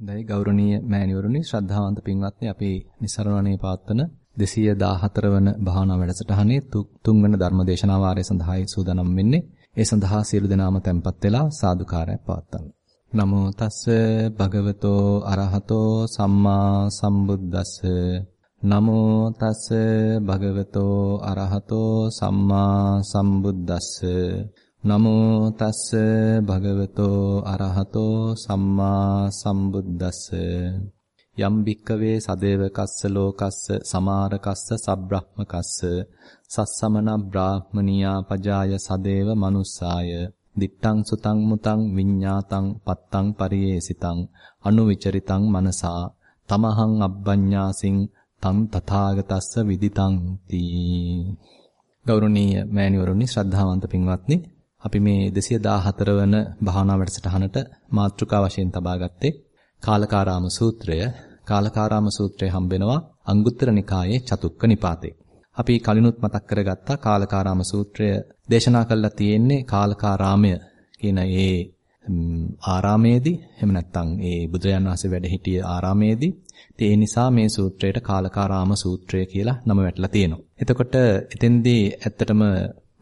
දැයි ගෞරවනීය මෑණිවරුනි ශ්‍රද්ධාවන්ත පින්වත්නි අපි નિසරණණේ පවත්වන 214 වන භාවනා වැඩසටහනේ තුන්වන ධර්ම දේශනා වාරය සඳහායි සූදානම් වෙන්නේ. ඒ සඳහා සියලු දෙනාම tempත් වෙලා සාදුකාරයක් පවත්වන්න. නමෝ තස්ස භගවතෝ අරහතෝ සම්මා සම්බුද්දස්ස නමෝ තස්ස භගවතෝ අරහතෝ සම්මා සම්බුද්දස්ස නමෝ තස්ස භගවතෝ අරහතෝ සම්මා සම්බුද්දස්ස. යම් භික්කවේ සදේවකස්ස ලෝකස්ස සමාරකස්ස සබ්‍රහ්මකස්ස සස්සමන බ්‍රාහ්මනියා පජාය සදේව මනුස්සාය. දිත්තං සුතං මුතං විඤ්ඤාතං පත්තං පරියේසිතං අනුවිචරිතං මනසා. තමහං අබ්බඤ්ඤාසින් තං තථාගතස්ස විදිතං තී. ගෞරවනීය මෑණිවරුනි ශ්‍රද්ධාවන්ත පින්වත්නි අපි මේ 214 වන භාවනා වැඩසටහනට මාතෘකා වශයෙන් තබා ගත්තේ කාලකාරාම සූත්‍රය. කාලකාරාම සූත්‍රය හම්බෙනවා අංගුත්තර නිකායේ චතුක්ක නිපාතේ. අපි කලිනුත් මතක් කරගත්තා කාලකාරාම සූත්‍රය දේශනා කළා තියෙන්නේ කාලකාරාමය කියන ඒ ආරාමේදී එහෙම නැත්නම් ඒ බුදුරජාණන් වහන්සේ වැඩ සිටිය ආරාමේදී ඒ නිසා මේ සූත්‍රයට කාලකාරාම සූත්‍රය කියලා නම වැටලා තියෙනවා. එතකොට එතෙන්දී ඇත්තටම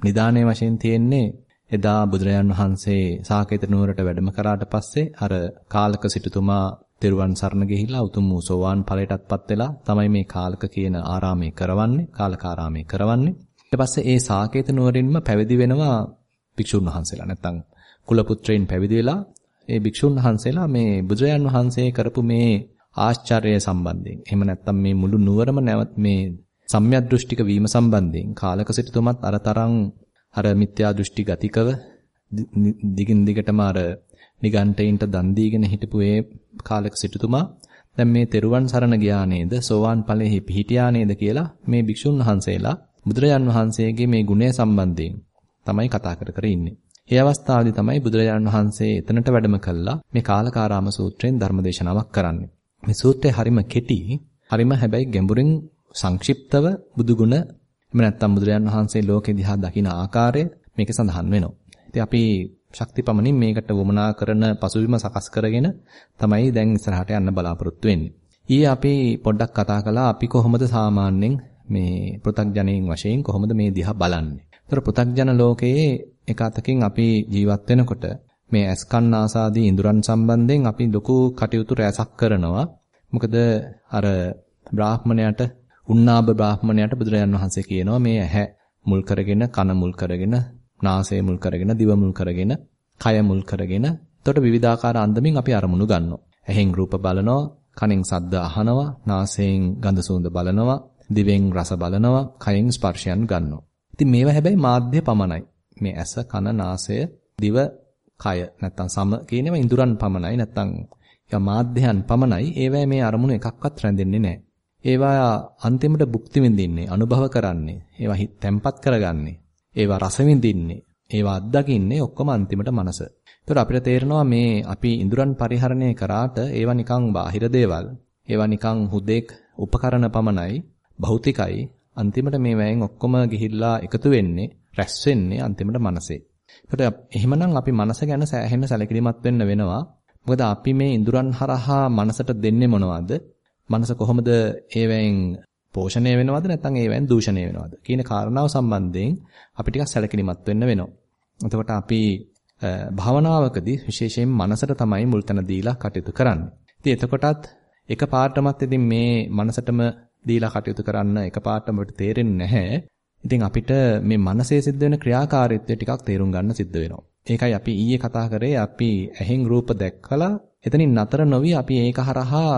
නිදානේ වශයෙන් තියෙන්නේ එදා බුදුරජාන් වහන්සේ සාකේත නුවරට වැඩම කරාට පස්සේ අර කාලක සිටුතුමා තෙරුවන් සරණ ගිහිලා උතුම් වූ සෝවාන් ඵලයටත්පත් වෙලා තමයි මේ කාලක කියන ආරාමයේ කරවන්නේ කාලකාරාමයේ කරවන්නේ. ඊට පස්සේ ඒ සාකේත නුවරින්ම පැවිදි වෙනවා භික්ෂුන් වහන්සේලා. නැත්තම් කුල පුත්‍රයන් පැවිදි වෙලා ඒ භික්ෂුන් වහන්සේලා මේ බුදුරජාන් වහන්සේ කරපු මේ ආශ්චර්යය සම්බන්ධයෙන් එහෙම නැත්තම් මේ මුළු නුවරම නැවත් මේ සම්‍යක් දෘෂ්ටික වීම සම්බන්ධයෙන් කාලක සිටුතුමත් අරතරන් අර මිත්‍යා දෘෂ්ටි ගතිකව දිගින් දිගටම අර නිගණ්ඨයින්ට දන් දීගෙන හිටපු ඒ කාලක සිටුතුමා දැන් මේ තෙරුවන් සරණ ගියා නේද සෝවාන් ඵලෙහි පිහිටියා නේද කියලා මේ භික්ෂුන් වහන්සේලා බුදුරජාන් වහන්සේගේ මේ ගුණය සම්බන්ධයෙන් තමයි කතා කර කර ඉන්නේ. ඒ අවස්ථාවේදී තමයි බුදුරජාන් වහන්සේ එතනට වැඩම කළා මේ කාලකාරාම සූත්‍රයෙන් ධර්මදේශනාවක් කරන්නේ. මේ සූත්‍රය හරිම කෙටි, හරිම හැබැයි ගැඹුරින් සංක්ෂිප්තව බුදුගුණ එහෙම නැත්නම් බුදුරජාන් වහන්සේ ලෝකෙ දිහා දකින ආකාරය මේකේ සඳහන් වෙනවා. ඉතින් අපි ශක්තිපමණින් මේකට වමනා කරන පසුබිම සකස් කරගෙන තමයි දැන් ඉස්සරහට යන්න බලාපොරොත්තු වෙන්නේ. ඊයේ අපි පොඩ්ඩක් කතා කළා අපි කොහොමද සාමාන්‍යයෙන් මේ පෘථග්ජනයින් වශයෙන් කොහොමද මේ දිහා බලන්නේ. ඒතර පෘථග්ජන ලෝකයේ එක අතකින් අපි ජීවත් වෙනකොට මේ ඇස්කන් ආසාදී ඉඳුරන් සම්බන්ධයෙන් අපි ලොකු කටයුතු රැසක් කරනවා. මොකද අර බ්‍රාහ්මණයට උන්නාබ බ්‍රාහ්මණයට බුදුරජාන් වහන්සේ කියනවා මේ ඇහැ මුල් කරගෙන කන මුල් කරගෙන නාසය මුල් කරගෙන දිව මුල් කරගෙන කය මුල් කරගෙන එතකොට විවිධාකාර අන්දමින් අපි අරමුණු ගන්නවා. ඇහෙන් රූප බලනවා, කනෙන් ශබ්ද අහනවා, නාසයෙන් ගඳ සුවඳ බලනවා, දිවෙන් රස බලනවා, කයෙන් ස්පර්ශයන් ගන්නවා. ඉතින් මේවා හැබැයි මාධ්‍ය පමණයි. මේ ඇස, කන, නාසය, දිව, කය නැත්තම් සම කියනවා ඉඳුරන් පමණයි නැත්තම් යා මාධ්‍යයන් පමණයි. ඒවැ මේ අරමුණු එකක්වත් රැඳෙන්නේ නැහැ. ඒවා අන්තිමට භුක්ති විඳින්නේ, අනුභව කරන්නේ, ඒවා හිත තැම්පත් කරගන්නේ, ඒවා රස විඳින්නේ, ඒවා අත්දකින්නේ ඔක්කොම අන්තිමට මනස. ඒතර අපිට තේරෙනවා මේ අපි ඉඳුරන් පරිහරණය කරාට ඒවා නිකන් බාහිර දේවල්, ඒවා නිකන් හුදෙක් උපකරණ පමණයි, භෞතිකයි. අන්තිමට මේ වෑයෙන් ඔක්කොම ගිහිල්ලා එකතු වෙන්නේ, රැස් වෙන්නේ අන්තිමට මනසේ. ඒකට එහෙමනම් අපි මනස ගැන සෑහෙන සැලකිලිමත් වෙන්න වෙනවා. මොකද අපි මේ ඉඳුරන් හරහා මනසට දෙන්නේ මොනවද? මනස කොහොමද ඒවෙන් පෝෂණය වෙනවද නැත්නම් ඒවෙන් දූෂණය වෙනවද කියන කාරණාව සම්බන්ධයෙන් අපි ටිකක් සැලකිලිමත් වෙන්න වෙනවා. එතකොට අපි භාවනාවකදී විශේෂයෙන් මනසට තමයි මුල් තැන දීලා කටයුතු කරන්නේ. ඉතින් එතකොටත් එක පාඩමත් ඉතින් මේ මනසටම දීලා කටයුතු කරන්න එක පාඩම අපිට තේරෙන්නේ නැහැ. ඉතින් අපිට මේ මනසේ සිද්ධ වෙන ක්‍රියාකාරීත්වය ටිකක් තේරුම් ගන්න සිද්ධ වෙනවා. ඒකයි අපි ඊයේ කතා කරේ අපි ඇහෙන් රූප දැක්කලා එතනින් නතර නොවි අපි ඒක හරහා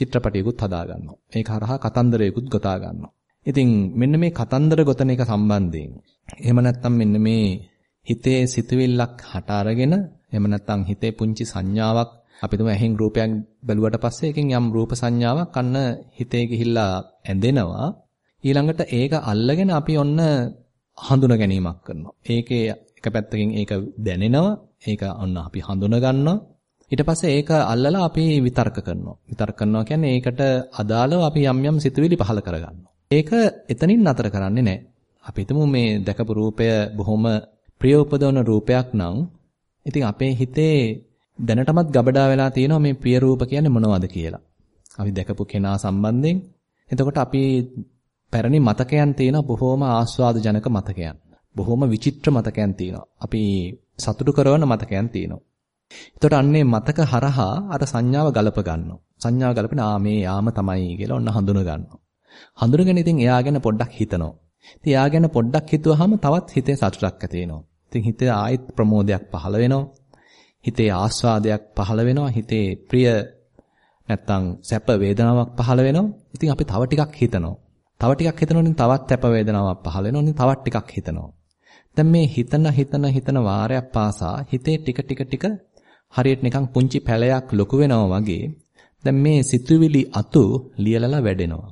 චිත්‍රපටයකුත් හදා ගන්නවා. ඒක හරහා කතන්දරයකුත් ගොතා ගන්නවා. ඉතින් මෙන්න මේ කතන්දර ගොතන එක සම්බන්ධයෙන් එහෙම නැත්නම් මෙන්න මේ හිතේ සිතුවිල්ලක් හට අරගෙන එහෙම නැත්නම් හිතේ පුංචි සංඥාවක් අපි තුම ඇහෙන් රූපයක් බැලුවට පස්සේ එකෙන් යම් රූප සංඥාවක් අන්න හිතේ ගිහිල්ලා ඇඳෙනවා ඊළඟට ඒක අල්ලගෙන අපි ඔන්න හඳුන ගැනීමක් කරනවා. ඒකේ එක පැත්තකින් ඒක දැනෙනවා. ඒක ඔන්න අපි හඳුන ගන්නවා. ඊට පස්සේ ඒක අල්ලලා අපි විතර්ක කරනවා. විතර්ක කරනවා කියන්නේ ඒකට අදාළව අපි යම් යම් සිතුවිලි පහල කරගන්නවා. ඒක එතනින් නතර කරන්නේ නැහැ. අපි හිතමු මේ දැකපු රූපය බොහොම ප්‍රිය උපදවන රූපයක් නම් ඉතින් අපේ හිතේ දැනටමත් ගබඩා වෙලා තියෙනවා මේ ප්‍රිය රූප කියන්නේ මොනවද කියලා. අපි දැකපු කෙනා සම්බන්ධයෙන්. එතකොට අපි පැරණි මතකයන් තියෙන බොහෝම ආස්වාදජනක මතකයන්. බොහෝම විචිත්‍ර මතකයන් තියෙනවා. අපි සතුටු කරන මතකයන් තියෙනවා. එතකොට අන්නේ මතක හරහා අර සංඥාව ගලප ගන්නවා. සංඥාව ගලපන ආ මේ යාම තමයි කියලා ඔන්න හඳුන ගන්නවා. හඳුනගෙන ඉතින් එයා ගැන පොඩ්ඩක් හිතනවා. ඉතින් එයා ගැන පොඩ්ඩක් හිතුවාම තවත් හිතේ සතුටක් ඇති වෙනවා. ඉතින් හිතේ ආයෙත් ප්‍රමෝදයක් පහළ වෙනවා. හිතේ ආස්වාදයක් පහළ වෙනවා. හිතේ ප්‍රිය නැත්තම් සැප වේදනාවක් පහළ වෙනවා. ඉතින් අපි තව ටිකක් හිතනවා. තව ටිකක් හිතනොත් තවත් සැප වේදනාවක් පහළ වෙනවා. තවත් ටිකක් හිතනවා. දැන් මේ හිතන හිතන හිතන වාරයක් පාසා හිතේ ටික ටික ටික හරියට නිකන් පුංචි පැලයක් ලොකු වෙනවා වගේ දැන් මේ සිතුවිලි අතු ලියලලා වැඩෙනවා.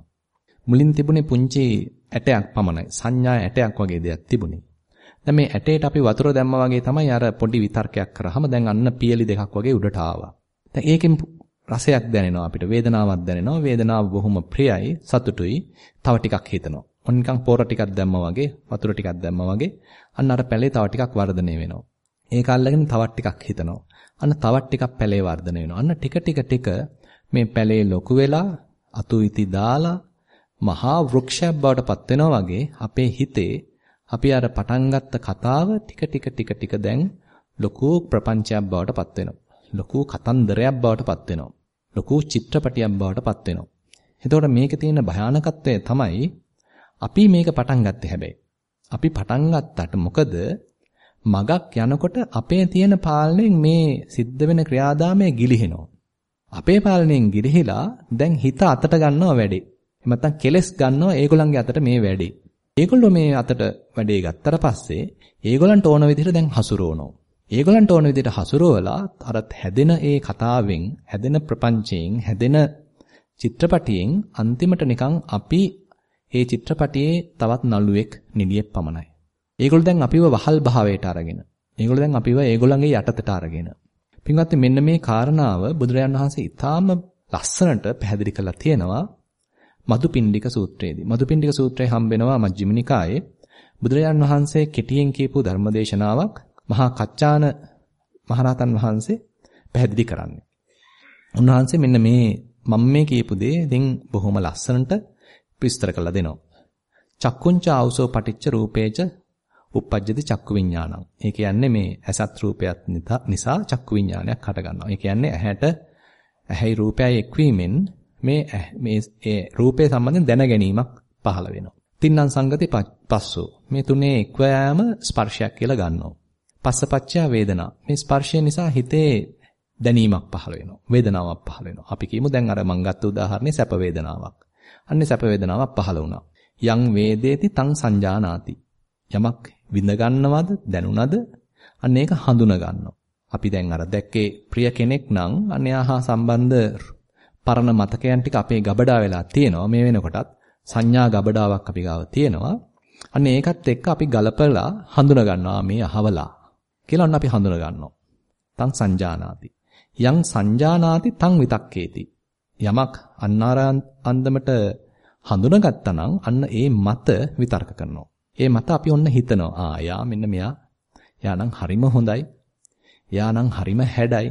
මුලින් තිබුණේ පුංචි ඇටයක් පමණයි. සංඥා ඇටයක් වගේ දෙයක් තිබුණේ. දැන් මේ ඇටේට අපි වතුර දැම්මා වගේ තමයි අර පොඩි විතර්කයක් කරාම දැන් අන්න පියලි දෙකක් වගේ උඩට ආවා. දැන් ඒකෙන් රසයක් දැනෙනවා අපිට වේදනාවක් දැනෙනවා. වේදනාව බොහොම ප්‍රියයි, සතුටුයි. තව ටිකක් හිතනවා. ඔන්න නිකන් පොර ටිකක් දැම්මා වගේ, වතුර ටිකක් දැම්මා වගේ අන්න අර පැලේ තව ටිකක් වර්ධනය වෙනවා. ඒක අල්ලගෙන තවත් ටිකක් හිතනවා. අන්න තවත් ටිකක් පැලේ වර්ධනය වෙනවා. අන්න ටික ටික ටික මේ පැලේ ලොකු වෙලා අතු ඉති දාලා මහා වෘක්ෂයක් බවට පත් වෙනවා වගේ අපේ හිතේ අපි අර පටන් ගත්ත කතාව ටික ටික ටික ටික දැන් ලොකු ප්‍රපංචයක් බවට පත් වෙනවා. ලොකු කතන්දරයක් බවට පත් වෙනවා. ලොකු චිත්‍රපටියක් බවට පත් වෙනවා. එතකොට මේකේ තියෙන භයානකත්වය තමයි අපි මේක පටන් ගත්තේ හැබැයි. අපි පටන් ගත්තට මොකද මගක් යනකොට අපේ තියෙන පාලනයෙන් මේ සිද්ධ වෙන ක්‍රියාදාමය ගිලිහෙනවා. අපේ පාලනයෙන් ගිලිහිලා දැන් හිත අතට ගන්නවා වැඩේ. එහෙම නැත්නම් කෙලස් ගන්නවා ඒගොල්ලන්ගේ අතට මේ වැඩේ. ඒගොල්ලෝ මේ අතට වැඩේ ගත්තට පස්සේ ඒගොල්ලන්ට ඕන විදිහට දැන් හසුරවනවා. ඒගොල්ලන්ට ඕන විදිහට හසුරවලා අර හැදෙන ඒ කතාවෙන්, හැදෙන ප්‍රපංචයෙන්, හැදෙන චිත්‍රපටියෙන් අන්තිමට නිකන් අපි ඒ චිත්‍රපටියේ තවත් නළුවෙක් නිලියෙක් පමණයි. ඒගොල්ලෝ දැන් අපිව වහල් භාවයට අරගෙන. ඒගොල්ලෝ දැන් අපිව ඒගොල්ලන්ගේ යටතට අරගෙන. පින්වත්නි මෙන්න මේ කාරණාව බුදුරජාන් වහන්සේ ඊටාම ලස්සනට පැහැදිලි කරලා තියෙනවා මදුපිණ්ඩික සූත්‍රයේදී. මදුපිණ්ඩික සූත්‍රය හම්බෙනවා මජ්ක්‍ධිම නිකායේ. බුදුරජාන් වහන්සේ කෙටියෙන් කියපු ධර්මදේශනාවක් මහා කච්චාන මහරහතන් වහන්සේ පැහැදිලි කරන්නේ. උන්වහන්සේ මෙන්න මේ මම මේ කියපු දේ ඉතින් බොහොම ලස්සනට විස්තර කරලා දෙනවා. චක්කුංච ආවසෝ පටිච්ච රූපේච uppajjati චක්කු විඥානං. ඒ කියන්නේ මේ ඇසත් රූපයත් නිසා චක්කු විඥානයක් හට ගන්නවා. ඒ කියන්නේ ඇහැට ඇහැයි රූපයයි එක්වීමෙන් මේ මේ ඒ රූපය සම්බන්ධයෙන් දැන ගැනීමක් පහළ වෙනවා. තින්නම් සංගති පස්සෝ. මේ තුනේ එක්වෑම ස්පර්ශයක් කියලා ගන්නවා. පස්සපච්චය වේදනා. මේ ස්පර්ශය නිසා හිතේ දැනීමක් පහළ වෙනවා. වේදනාවක් පහළ වෙනවා. අපි කියමු දැන් අර මං ගත්ත උදාහරණේ සැප වේදනාවක්. අන්නේ සැප වේදනාවක් පහළ වුණා. යං වේදේති තං සංජානාති. යමක් විඳ ගන්නවද දැනුණද අන්න ඒක හඳුන ගන්නවා. අපි දැන් අර දැක්කේ ප්‍රිය කෙනෙක් නම් අන්‍යහා සම්බන්ධ පරණ මතකයන් ටික අපේ ගබඩා වෙලා තියෙනවා. මේ වෙනකොටත් සංඥා ගබඩාවක් අපි ගාව තියෙනවා. අන්න ඒකත් එක්ක අපි ගලපලා හඳුන ගන්නවා මේ අහවලා. කියලා ඔන්න අපි හඳුන ගන්නවා. තං සංජානාති. යං සංජානාති තං විතක්කේති. යමක් අන්නාරා අන්දමට හඳුනගත්තා නම් අන්න ඒ මත විතර්ක කරනවා. ඒ මත අපි ඔන්න හිතනවා. ආ යා මෙන්න මෙයා. යා නම් හරිම හොඳයි. යා නම් හරිම හැඩයි.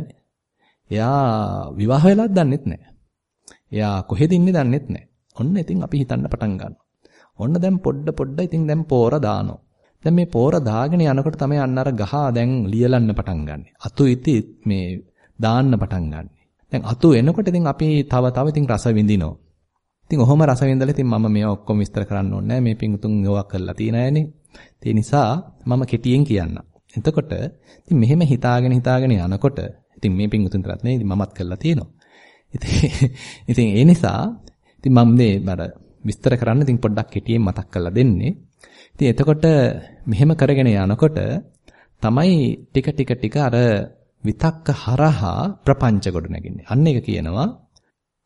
එයා විවාහ වෙලක් දන්නෙත් නැහැ. එයා කොහෙද ඉන්නේ දන්නෙත් නැහැ. ඔන්න ඉතින් අපි හිතන්න පටන් ගන්නවා. ඔන්න දැන් පොඩ පොඩ ඉතින් දැන් පෝර දානවා. දැන් මේ පෝර දාගෙන යනකොට තමයි අන්න අර ගහ දැන් ලියලන්න පටන් ගන්නෙ. අතු ඉති මේ දාන්න පටන් ගන්නෙ. දැන් අතු එනකොට ඉතින් අපි තව තව ඉතින් රස විඳිනවා. ඉතින් ඔහොම රස විඳලා ඉතින් මම මේවා ඔක්කොම විස්තර කරන්න ඕනේ නැහැ. මේ පිංතුන් ඒවා කරලා තියෙන අයනේ. ඒ නිසා මම කෙටියෙන් කියන්නම්. එතකොට ඉතින් මෙහෙම හිතාගෙන හිතාගෙන යනකොට ඉතින් මේ පිංතුන් තරත් නේ මමත් කරලා තියෙනවා. ඉතින් ඒ නිසා ඉතින් මම මේ අර විස්තර කරන්න ඉතින් පොඩ්ඩක් කෙටියෙන් මතක් කරලා දෙන්නේ. ඉතින් එතකොට මෙහෙම කරගෙන යනකොට තමයි ටික ටික ටික අර විතක්ක හරහා ප්‍රපංච ගොඩ නැගින්නේ. අන්න ඒක කියනවා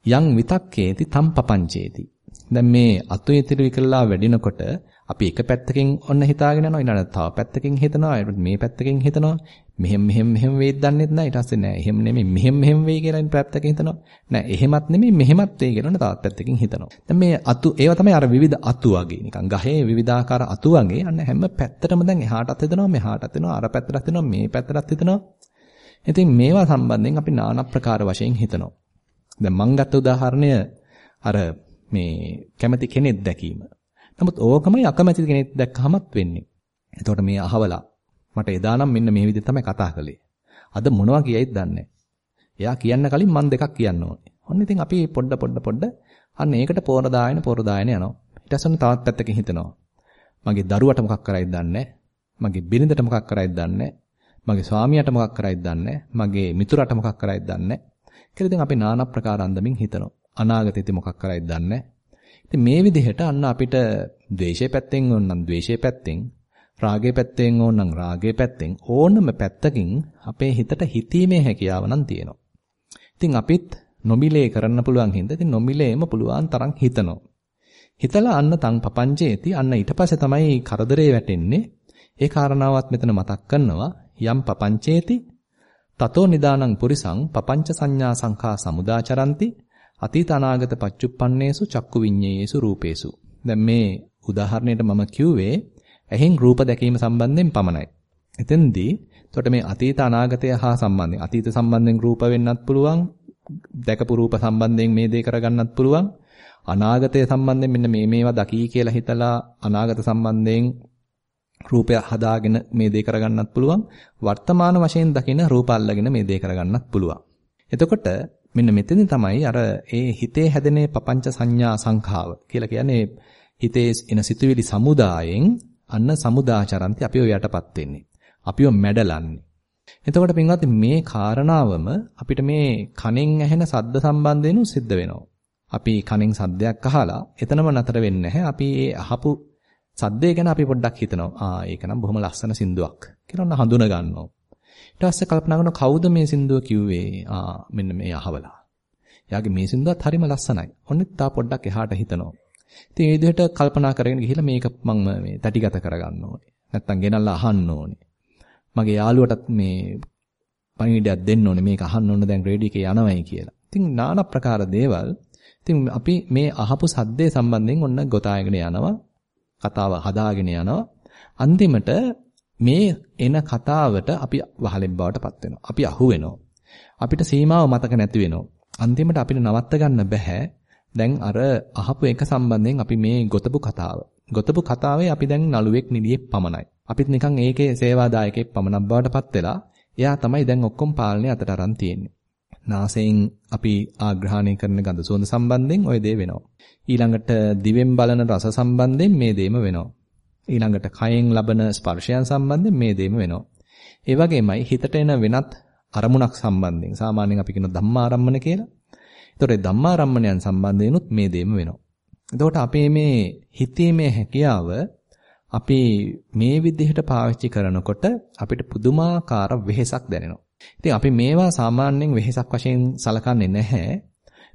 යං විතක්කේති තම් පපංචේති. දැන් මේ අතු ඉතිරි විකලලා වැඩිනකොට අපි එක පැත්තකින් ඔන්න හිතාගෙන යනවා. ඊළඟ තව පැත්තකින් හිතනවා. ඊට මේ පැත්තකින් හිතනවා. මෙහෙම මෙහෙම මෙහෙම වෙයිද දන්නෙත් නැහැ. ඊට පස්සේ නෑ එහෙම නෙමෙයි. මෙහෙම මෙහෙම වෙයි කියලා පැත්තකින් හිතනවා. නෑ එහෙමත් නෙමෙයි. මෙහෙමත් වෙයි කියලා තවත් පැත්තකින් හිතනවා. දැන් මේ අතු ඒවා තමයි අර විවිධ අතු වගේ. නිකන් ගහේ විවිධාකාර අතු වගේ. අන්න හැම පැත්තටම දැන් එහාටත් හිතනවා මෙහාටත් හිතනවා අර පැත්තටත් හිතනවා මේ පැත්තටත් හිතනවා. ඉතින් මේවා සම්බන්ධයෙන් අපි নানা ප්‍රකාර වශයෙන් හිතනවා. දැන් මං ගත්ත උදාහරණය අර මේ කැමැති කෙනෙක් දැකීම. නමුත් ඕකමයි අකමැති කෙනෙක් දැක්කහමත් වෙන්නේ. එතකොට මේ අහවලා මට එදා නම් මෙන්න මේ විදිහට තමයි කතා කළේ. අද මොනවා කියයිද දන්නේ එයා කියන්න කලින් මං දෙකක් කියන්න ඕනේ. ඔන්න ඉතින් අපි පොඩ පොඩ පොඩ අන්න ඒකට පෝර දායන පෝර දායන යනවා. ඊට පස්සේ තවත් පැත්තකින් හිතනවා. මගේ දරුවට මොකක් කරයිද දන්නේ මගේ බිරිඳට මොකක් කරයිද දන්නේ මගේ ස්වාමියාට මොකක් කරයිද දන්නේ මගේ මිතුරට මොකක් කරයිද දන්නේ කියලා ඉතින් අපි নানা ප්‍රකාර අන්දමින් හිතනවා. අනාගතෙදි මොකක් කරයිද දන්නේ ඉතින් මේ විදිහට අන්න අපිට ද්වේෂයේ පැත්තෙන් ඕනනම් ද්වේෂයේ පැත්තෙන් රාගයේ පැත්තෙන් ඕනනම් රාගයේ පැත්තෙන් ඕනම පැත්තකින් අපේ හිතට හිතීමේ හැකියාව නම් තියෙනවා. ඉතින් අපිත් නොමිලේ කරන්න පුළුවන් හින්දා ඉතින් නොමිලේම පුළුවන් තරම් හිතනවා. හිතලා අන්න තන් පපංචේති අන්න ඊට පස්සේ තමයි කරදරේ වැටෙන්නේ. ඒ කාරණාවත් මෙතන මතක් කරනවා යම් පපංචේති තතෝ නිදානං පුරිසං පపంచ සංඥා සංඛා සමුදාචරಂತಿ අතීත අනාගත පච්චුප්පන්නේසු චක්කු විඤ්ඤේයේසු රූපේසු. දැන් මේ උදාහරණයට මම කිව්වේ ඇහෙන් රූප දැකීම සම්බන්ධයෙන් පමණයි. එතෙන්දී එතකොට මේ අතීත අනාගතය හා සම්බන්ධයෙන් අතීත සම්බන්ධයෙන් රූප වෙන්නත් පුළුවන් දැකපු රූප සම්බන්ධයෙන් මේ දේ කරගන්නත් පුළුවන් අනාගතය සම්බන්ධයෙන් මෙන්න මේ මේවා දකී කියලා හිතලා අනාගත සම්බන්ධයෙන් රූපය හදාගෙන මේ දේ කරගන්නත් පුළුවන්. වර්තමාන වශයෙන් දකින රූප අල්ලගෙන මේ දේ කරගන්නත් පුළුවන්. එතකොට මෙන්න මෙතනින් තමයි අර ඒ හිතේ හැදෙන පపంచ සංඥා සංඛාව කියලා කියන්නේ හිතේ එන සිතුවිලි සමුදායෙන් අන්න සමුදාචරන්ති අපිව යටපත් වෙන්නේ. අපිව මැඩලන්නේ. එතකොට පින්වත් මේ කාරණාවම අපිට මේ කනෙන් ඇහෙන සද්ද සම්බන්ධයෙන් සිද්ධ වෙනවා. අපි කනෙන් සද්දයක් අහලා එතනම නතර වෙන්නේ නැහැ. අපි ඒ අහපු සද්දේ ගැන අපි පොඩ්ඩක් හිතනවා. ආ ඒක නම් බොහොම ලස්සන සින්දුවක් කියලා ඔන්න හඳුන ගන්නවා. ඊට පස්සේ කල්පනා කරනවා කවුද මේ සින්දුව කිව්වේ? ආ මෙන්න මේ අහවලා. එයාගේ මේ සින්දුවත් හරිම ලස්සනයි. ඔන්න තා පොඩ්ඩක් එහාට හිතනවා. ඉතින් මේ විදිහට කල්පනා කරගෙන ගිහිල්ලා මේක මම මේ තටිගත කරගන්න ඕනේ. නැත්තම් ගෙනල්ලා අහන්න ඕනේ. මගේ යාළුවටත් මේ පණිවිඩයක් දෙන්න ඕනේ. මේක අහන්න ඕන දැන් රේඩියෝ එකේ යනවයි කියලා. ඉතින් নানা ප්‍රකාර දේවල් ඉතින් අපි මේ අහපු සද්දේ සම්බන්ධයෙන් ඔන්න ගොතාගෙන යනවා. කතාව හදාගෙන යනවා. අන්තිමට මේ එන කතාවට අපි වහලෙන් බවට පත් වෙනවා. අපි අහු වෙනවා. අපිට සීමාව මතක නැති වෙනවා. අන්තිමට අපිට නවත්ත ගන්න බෑ. දැන් අර අහපු එක සම්බන්ධයෙන් අපි මේ ගොතපු කතාව. ගොතපු කතාවේ අපි දැන් නළුවෙක් නිලියෙක් පමණයි. අපිත් නිකන් ඒකේ සේවාදායකෙක් පමණක් බවට පත් වෙලා එයා තමයි දැන් ඔක්කොම පාලනය අතට අරන් තියෙන්නේ. නාසයෙන් අපි ආග්‍රහණය කරන ගඳ සුවඳ සම්බන්ධයෙන් ওই දේ වෙනවා. ඊළඟට දිවෙන් බලන රස සම්බන්ධයෙන් මේ දේම වෙනවා. ඊළඟට කයෙන් ලබන ස්පර්ශයන් සම්බන්ධයෙන් මේ දේම වෙනවා. ඒ වගේමයි හිතට එන වෙනත් අරමුණක් සම්බන්ධයෙන් සාමාන්‍යයෙන් අපි කියන ධම්මාරම්මන කියලා. ඒතකොට ධම්මාරම්මණයන් සම්බන්ධයෙන්ුත් මේ දේම වෙනවා. එතකොට අපේ මේ හිතීමේ හැකියාව අපි මේ විදිහට පාවිච්චි කරනකොට අපිට පුදුමාකාර වෙහෙසක් දැනෙනවා. ඉතින් අපි මේවා සාමාන්‍යයෙන් වෙහෙසක් වශයෙන් සලකන්නේ නැහැ.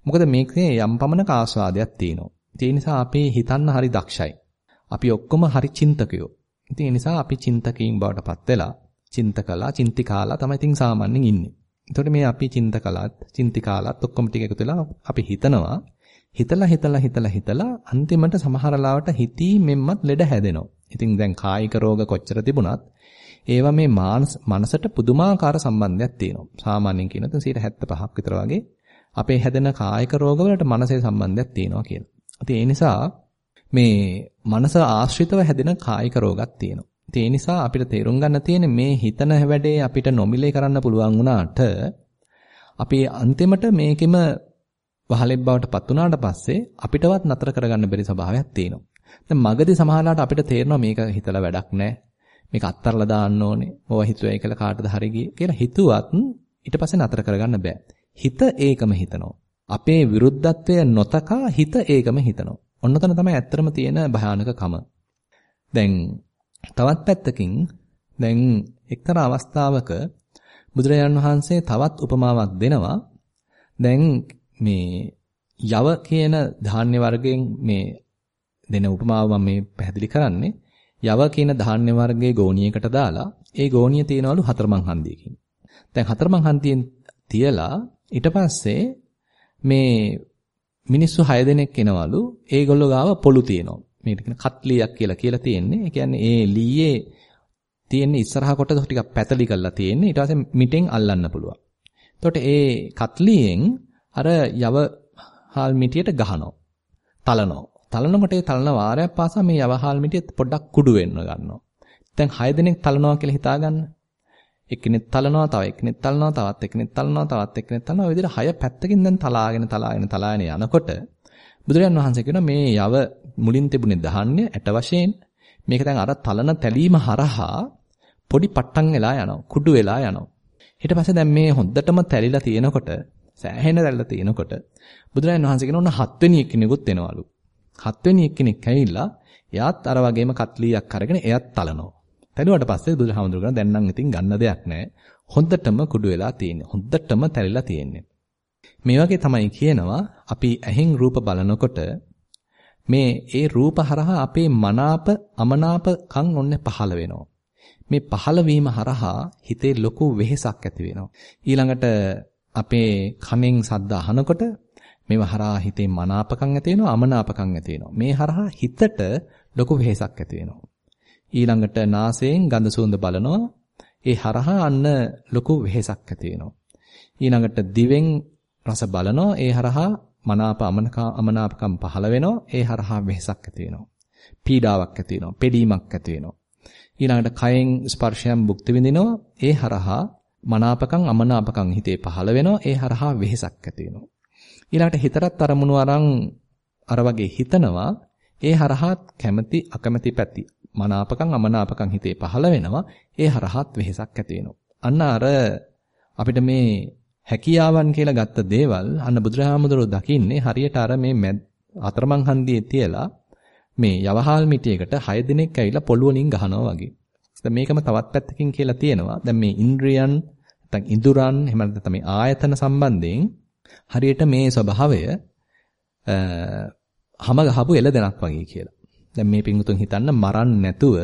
මොකද මේකේ යම් පමණක ආස්වාදයක් තියෙනවා. ඒ නිසා අපි හිතන්න හරි දක්ෂයි. අපි ඔක්කොම හරි චින්තකයෝ. ඉතින් ඒ නිසා අපි චින්තකයින් බවට පත් වෙලා චින්තකලා චින්තිකාලා තමයි ඉතින් සාමාන්‍යයෙන් ඉන්නේ. එතකොට මේ අපි චින්තකලාත් චින්තිකාලාත් ඔක්කොම ටික එකතු වෙලා අපි හිතනවා. හිතලා හිතලා හිතලා හිතලා අන්තිමට සමහර ලාවට හිතීමෙන්මත් ලෙඩ හැදෙනවා. ඉතින් දැන් කායික රෝග කොච්චර තිබුණත් ඒවා මේ මනසට පුදුමාකාර සම්බන්ධයක් තියෙනවා. සාමාන්‍යයෙන් කියනොත් 75ක් විතර වගේ අපේ හැදෙන කායික රෝගවලට මනසේ සම්බන්ධයක් තියෙනවා කියලා. ඉතින් ඒ නිසා මේ මනස ආශ්‍රිතව හැදෙන කායික රෝගක් තියෙනවා. ඉතින් ඒ නිසා අපිට තේරුම් ගන්න තියෙන්නේ මේ හිතන වැඩේ අපිට නොමිලේ කරන්න පුළුවන් වුණාට අපි අන්තිමට මේකෙම වහලෙක් බවට පත් වුණාට පස්සේ අපිටවත් නතර කරගන්න බැරි ස්වභාවයක් තියෙනවා. දැන් මගදී සමහරලාට අපිට තේරෙනවා මේක හිතලා වැඩක් නැහැ. මේක අත්තරලා දාන්න ඕනේ. ඕවා හිතුවයි කියලා කාටද හරි ගියේ කියලා හිතුවත් ඊට පස්සේ නතර කරගන්න බෑ. හිත ඒකම හිතනවා. අපේ විරුද්ධත්වය නොතකා හිත ඒකම හිතනවා. ඔන්න තන තමයි ඇත්තටම තියෙන භයානකකම. දැන් තවත් පැත්තකින් දැන් එක්තරා අවස්ථාවක බුදුරජාණන් වහන්සේ තවත් උපමාවක් දෙනවා. දැන් මේ යව කියන ධාන්‍ය වර්ගයෙන් මේ දෙන උපමාව මම මේ පැහැදිලි කරන්නේ යව කියන ධාන්‍ය වර්ගයේ ගෝණියකට දාලා ඒ ගෝණිය තියනවලු හතරමං හන්දියකින්. දැන් හතරමං හන්දියෙන් තියලා ඊට පස්සේ මේ මිනිස්සු 6 දෙනෙක් එනවලු ඒගොල්ලෝ ගාව පොළු තියෙනවා. මේකට කියන කත්ලියක් කියලා කියලා තියෙන්නේ. ඒ කියන්නේ ඒ ලීයේ තියෙන්නේ ඉස්සරහා කොටස ටිකක් පැතලි කරලා තියෙන්නේ. ඊට පස්සේ මිටෙන් අල්ලන්න පුළුවන්. එතකොට ඒ කත්ලියෙන් අර යව හාල් මිටියට ගහනවා. තලනවා. තලනකොට ඒ තලන වාරයක් පාසා මේ යව හාල් මිටිය පොඩ්ඩක් කුඩු වෙන්න ගන්නවා. දැන් 6 දිනක් තලනවා කියලා හිතාගන්න. එක්කෙනෙක් තලනවා, තව එක්කෙනෙක් තලනවා, තවත් එක්කෙනෙක් තලනවා, තවත් එක්කෙනෙක් තලනවා. ඔය විදිහට හය පැත්තකින් දැන් තලාගෙන තලාගෙන තලාගෙන යනකොට බුදුරජාන් වහන්සේ කියනවා මේ යව මුලින් තිබුණේ දහන්නේ ඇට වශයෙන්. මේක දැන් අර තලන තැලීම හරහා පොඩි පට්ටම් වෙලා යනවා. කුඩු වෙලා යනවා. ඊට පස්සේ දැන් මේ හොද්දටම තැලිලා තියෙනකොට සෑහෙන දැල්ලා තියෙනකොට බුදුරජාණන් වහන්සේ කියන උන්න හත්වෙනි එක්කෙනෙකුත් එනවලු. හත්වෙනි එක්කෙනෙක් ඇවිල්ලා එයාත් අර වගේම කත්ලියක් අරගෙන එයත් තලනවා. තැළුවට පස්සේ බුදුහාමුදුරුවෝ දැන් නම් ඉතින් ගන්න දෙයක් නැහැ. හොඳටම කුඩු වෙලා තියෙන්නේ. හොඳටම තැලිලා තියෙන්නේ. මේ වගේ තමයි කියනවා අපි ඇහෙන් රූප බලනකොට මේ ඒ රූප හරහා අපේ මනාප අමනාපකම් ඔන්නේ පහළ වෙනවා. මේ පහළ වීම හරහා හිතේ ලොකු වෙහෙසක් ඇති වෙනවා. ඊළඟට අපේ කනෙන් සද්ද අහනකොට මේව හරහා හිතේ මනාපකම් ඇති වෙනවා අමනාපකම් ඇති වෙනවා. මේ හරහා හිතට ලොකු වෙහෙසක් ඇති වෙනවා. ඊළඟට නාසයෙන් ගඳ සුවඳ බලනවා. ඒ හරහා අන්න ලොකු වෙහෙසක් ඇති වෙනවා. ඊළඟට දිවෙන් රස බලනවා. ඒ හරහා මනාප අමනාපකම් පහළ වෙනවා. ඒ හරහා වෙහෙසක් ඇති වෙනවා. පීඩාවක් ඇති වෙනවා. පෙඩීමක් ඇති වෙනවා. ඊළඟට කයෙන් ස්පර්ශයන් භුක්ති විඳිනවා. ඒ හරහා මනාපකම් අමනාපකම් හිතේ පහළ වෙනවා. ඒ හරහා වෙහෙසක් ඇති වෙනවා. ඊළඟට හිතරත් අරමුණු අරන් අර වගේ හිතනවා. ඒ හරහාත් කැමැති අකමැති පැති මනාපකම් අමනාපකම් හිතේ පහළ වෙනවා. ඒ හරහාත් වෙහෙසක් ඇති වෙනවා. අන්න අර අපිට මේ හැකියාවන් කියලා ගත්ත දේවල් අන්න බුදුරහාමුදුරුවෝ දකින්නේ හරියට අර මේ අතරමං හන්දියේ තියලා මේ යවහල් මිටියකට 6 දිනක් ඇවිල්ලා පොළු වලින් ගහනවා වගේ. දැන් මේකම තවත් පැත්තකින් කියලා තියෙනවා. දැන් මේ ඉන්ද්‍රියන් නැත්නම් ඉඳුරන් එහෙම නැත්නම් මේ ආයතන සම්බන්ධයෙන් හරියට මේ ස්වභාවය හැම ගහපු එළදෙනක් වගේ කියලා. දැන් මේ පිංගුතුන් හිතන්න මරන්න නැතුව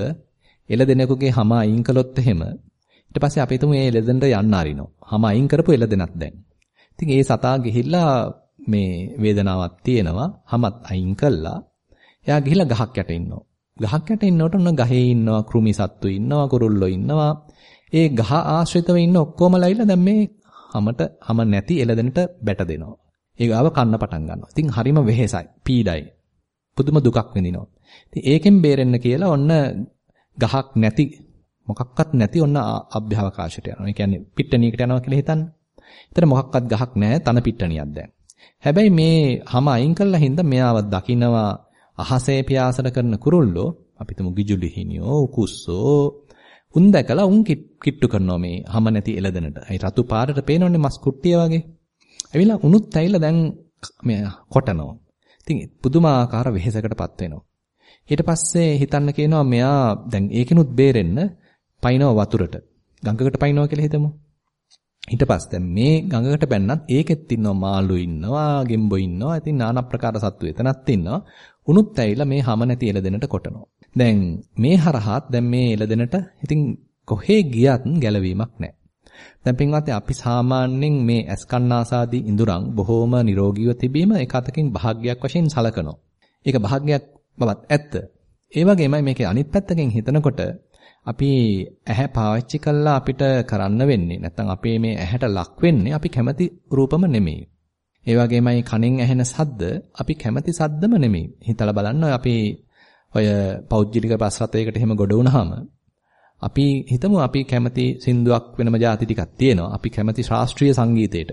එළදෙනෙකුගේ හැම අයින් කළොත් එහෙම ඊට පස්සේ අපි හිතමු මේ එළදෙනට යන්න අරිනවා. හැම අයින් කරපු එළදෙනක් දැන්. ඉතින් ඒ සතා ගිහිල්ලා මේ වේදනාවක් තියෙනවා. හැමත් අයින් කළා. එයා ගිහිල්ලා ගහක් යට ඉන්නවා. ගහක් යට ඉන්නකොට ඔන්න ගහේ ඉන්නවා කෘමි සත්තු ඉන්නවා කුරුල්ලෝ ඉන්නවා. ඒ ගහ ආශ්‍රිතව ඉන්න ඔක්කොම ලයිලා දැන් මේ හැමට හැම නැති එළදෙනට බැට දෙනවා. ඒ ගාව කන්න පටන් ගන්නවා. ඉතින් හරිම වෙහෙසයි, පීඩයි. පුදුම දුකක් විඳිනවා. ඉතින් ඒකෙන් බේරෙන්න කියලා ඔන්න ගහක් නැති මොකක්වත් නැති ඔන්න අභ්‍යවකාශයට යනවා. ඒ කියන්නේ පිට්ටනියකට යනවා කියලා හිතන්න. එතන මොකක්වත් ගහක් නැහැ, තන පිට්ටනියක් දැන්. හැබැයි මේ හැම අයින් කළා හින්දා මෙයාව දකිනවා අහසේ පියාසර කරන කුරුල්ලෝ අපි තුමු ගිජුලි හිනියෝ උකුස්සෝ උන් දැකලා උන් කිට්ටු කරනවා මේ හැම නැති එළදෙනට. ඒ රතු පාටට පේනවනේ මස් කුට්ටිය වගේ. ඇවිල්ලා උනුත් ඇවිල්ලා දැන් මේ කොටනවා. ඉතින් පුදුමාකාර වෙහෙසකටපත් වෙනවා. ඊට පස්සේ හිතන්න කියනවා මෙයා දැන් ඒකිනුත් බේරෙන්න පයින්ව වතුරට. ගඟකට පයින්නවා කියලා හිතමු. ඊට පස්සේ මේ ගඟකට බැන්නත් ඒකෙත් ඉන්නවා මාළු ඉන්නවා, ගෙම්බෝ ඉන්නවා. ඉතින් নানা ප්‍රකාර සත්තු එතනත් ඉන්නවා. උනුත් ඇවිල්ලා මේ හැම නැති එළදෙනට කොටනවා. දැන් මේ හරහාත් දැන් මේ එළදෙනට ඉතින් කොහේ ගියත් ගැලවීමක් නැහැ. දැන් පින්වත්නි අපි සාමාන්‍යයෙන් මේ ඇස්කන්නාසාදී ඉඳුරන් බොහෝම නිරෝගීව තිබීම එක අතකින් භාග්යක් වශයෙන් සලකනවා. ඒක භාග්යක් බවත් ඇත්ත. ඒ වගේමයි මේකේ අනිත් පැත්තකින් හිතනකොට අපි ඇහැ පාවිච්චි කළා අපිට කරන්න වෙන්නේ නැත්නම් අපේ මේ ඇහැට ලක් වෙන්නේ අපි කැමති රූපම නෙමෙයි. ඒ වගේමයි කනෙන් ඇහෙන සද්ද අපි කැමති සද්දම නෙමෙයි. හිතලා බලන්න අපි ඔය පෞද්ගලික බස් රථයකට එහෙම ගොඩ වුණාම අපි හිතමු අපි කැමති සින්දුවක් වෙනම જાති ටිකක් තියෙනවා. අපි කැමති ශාස්ත්‍රීය සංගීතයට.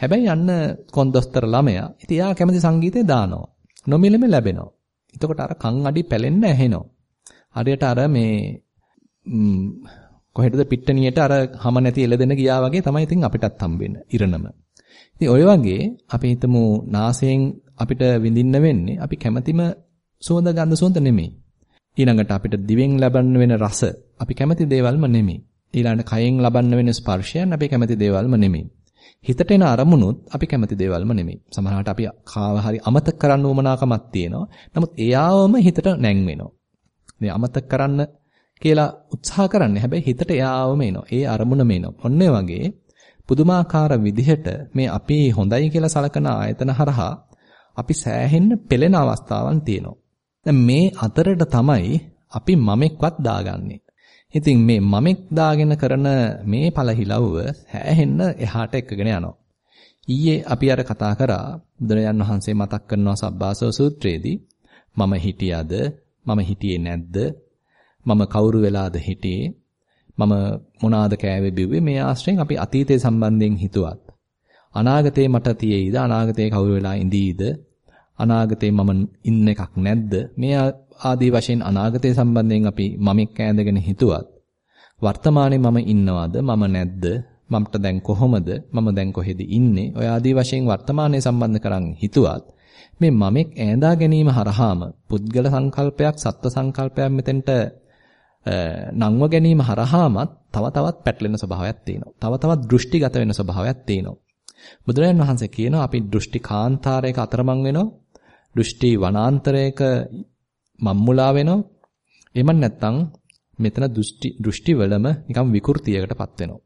හැබැයි යන්න කොන්දොස්තර ළමයා ඉතින් එයා කැමති සංගීතය දානවා. නොමිලෙම ලැබෙනවා. එතකොට අර කන් අඩි පැලෙන්න ඇහෙනවා. හරියට අර මේ කොහෙටද පිට්ටනියට අර හැම නැති එළදෙන ගියා වගේ තමයි ඉතින් අපිටත් හම්බෙන්න ඉරණම. ඉතින් ඔය වගේ අපි හිතමු නාසයෙන් අපිට විඳින්න වෙන්නේ අපි කැමැතිම සුවඳ ගඳ සුවඳ නෙමෙයි. ඊළඟට අපිට දිවෙන් ලබන්න වෙන රස අපි කැමති දේවල්ම නෙමෙයි. ඊළඟට කයෙන් ලබන්න වෙන ස්පර්ශයන් අපි කැමති දේවල්ම නෙමෙයි. හිතට එන අරමුණුත් අපි කැමති දේවල්ම නෙමෙයි. සමහරවිට අපි කාව හරි අමතක කරන්න උවමනාකමක් තියෙනවා. නමුත් එයාවම හිතට නැං වෙනවා. මේ අමතක කරන්න කියලා උත්සාහ කරන්නේ. හැබැයි හිතට එයාවම එනවා. ඒ අරමුණම එනවා. ඔන්න වගේ පුදුමාකාර විදිහට මේ අපි හොඳයි කියලා සලකන ආයතන හරහා අපි සෑහෙන්න පෙළෙන අවස්ථාවන් තියෙනවා. දැන් මේ අතරට තමයි අපි මමෙක්වත් දාගන්නේ. ඉතින් මේ මමෙක් දාගෙන කරන මේ පළහිලව්ව හැහෙන්න එහාට එක්කගෙන යනවා. ඊයේ අපි අර කතා කරා බුදුරජාන් වහන්සේ මතක් කරනවා සබ්බාසව සූත්‍රයේදී මම හිටියද? මම හිටියේ නැද්ද? මම කවුරු වෙලාද හිටියේ? මම මොනවාද කෑවේ? බිව්වේ මේ ආශ්‍රයෙන් අපි අතීතය සම්බන්ධයෙන් හිතුවත්. අනාගතේ මට තියෙයිද? අනාගතේ කවුරු වෙලා ඉඳීද? අනාගතේ මම ඉන්න එකක් නැද්ද මේ ආදී වශයෙන් අනාගතය සම්බන්ධයෙන් අපි මමෙක් ඈඳගෙන හිතුවත් වර්තමානයේ මම ඉන්නවද මම නැද්ද මමට දැන් කොහොමද මම දැන් කොහෙද ඉන්නේ ඔය ආදී වශයෙන් වර්තමානයේ සම්බන්ධ කරන් හිතුවත් මේ මමෙක් ඈඳා ගැනීම හරහාම පුද්ගල සංකල්පයක් සත්ව සංකල්පයක් මෙතෙන්ට නංව ගැනීම හරහාමත් තව තවත් පැටලෙන ස්වභාවයක් තියෙනවා. තව තවත් දෘෂ්ටිගත වෙන ස්වභාවයක් තියෙනවා. බුදුරජාණන් වහන්සේ කියනවා අපි දෘෂ්ටි කාන්තාරයක අතරමං වෙනවා. දෘෂ්ටි වනාන්තරයක මම්මුලා වෙනවා. එහෙම නැත්නම් මෙතන දෘෂ්ටි දෘෂ්ටි වලම නිකම් විකෘතියකටපත් වෙනවා.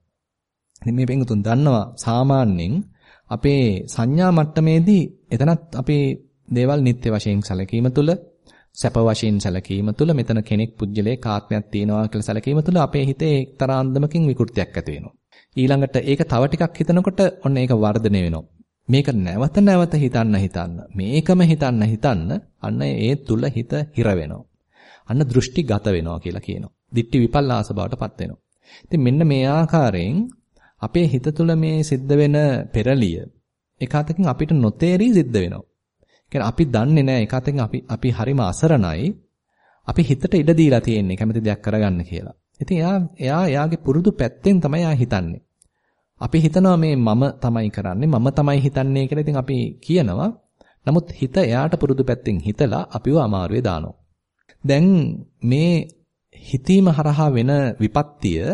ඉතින් මේ බෙන්ගතුන් දන්නවා සාමාන්‍යයෙන් අපේ සංඥා මට්ටමේදී එතනත් අපේ දේවල් නිත්‍ය වශයෙන් සැලකීම තුළ සැප වශයෙන් සැලකීම තුළ මෙතන කෙනෙක් පුජ්‍යලේ කාත්මයක් තියෙනවා කියලා සැලකීම තුළ අපේ හිතේ එක්තරා අන්දමකින් විකෘතියක් ඇති වෙනවා. ඊළඟට ඒක තව ටිකක් හිතනකොට ඔන්න ඒක වර්ධනය වෙනවා. මේක නැවත නැවත හිතන්න හිතන්න මේකම හිතන්න හිතන්න අන්න ඒ තුල හිත හිර වෙනවා. අන්න දෘෂ්ටිගත වෙනවා කියලා කියනවා. දිට්ටි විපල්ලාස බවටපත් වෙනවා. ඉතින් මෙන්න මේ ආකාරයෙන් අපේ හිත තුල මේ සිද්ධ වෙන පෙරලිය එක අතකින් අපිට නොතේරී සිද්ධ වෙනවා. කියන්නේ අපි දන්නේ නැහැ එක අතකින් අපි අපි හරිම අසරණයි. අපි හිතට ඉඩ දීලා තියෙන්නේ කැමති දෙයක් කරගන්න කියලා. ඉතින් එයා එයා එයාගේ පුරුදු පැත්තෙන් තමයි එයා හිතන්නේ. අපි හිතනවා මේ මම තමයි කරන්නේ මම තමයි හිතන්නේ කියලා ඉතින් අපි කියනවා. නමුත් හිත එයාට පුරුදු පැත්තෙන් හිතලා අපිව අමාරුවේ දානවා. දැන් මේ හිතීම හරහා වෙන විපත්තිය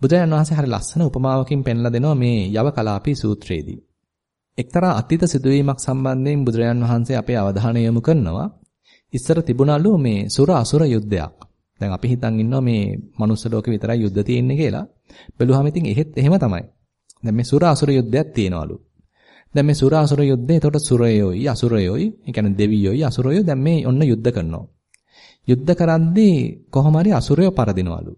බුදුරජාණන් වහන්සේ හරි ලස්සන උපමාවකින් පෙන්ලා දෙනවා මේ යව කලාපී සූත්‍රයේදී. එක්තරා අතීත සිදුවීමක් සම්බන්ධයෙන් බුදුරජාණන් වහන්සේ අපේ අවධානය යොමු කරනවා. ඉස්සර තිබුණලු මේ සුර අසුර යුද්ධයක්. දැන් අපි හිතන් ඉන්නවා මේ මනුස්ස ලෝකෙ විතරයි යුද්ධ තියෙන්නේ කියලා. බැලුවාම ඉතින් එහෙත් එහෙම තමයි. දැන් මේ සුර අසුර යුද්ධයක් තියෙනවලු. දැන් මේ සුර අසුර යුද්ධේ එතකොට සුරයෝයි අසුරයෝයි, ඒ කියන්නේ දෙවියෝයි අසුරයෝ දැන් මේ ඔන්න යුද්ධ කරනවා. යුද්ධ කරද්දී කොහොම හරි අසුරයෝ පරදිනවලු.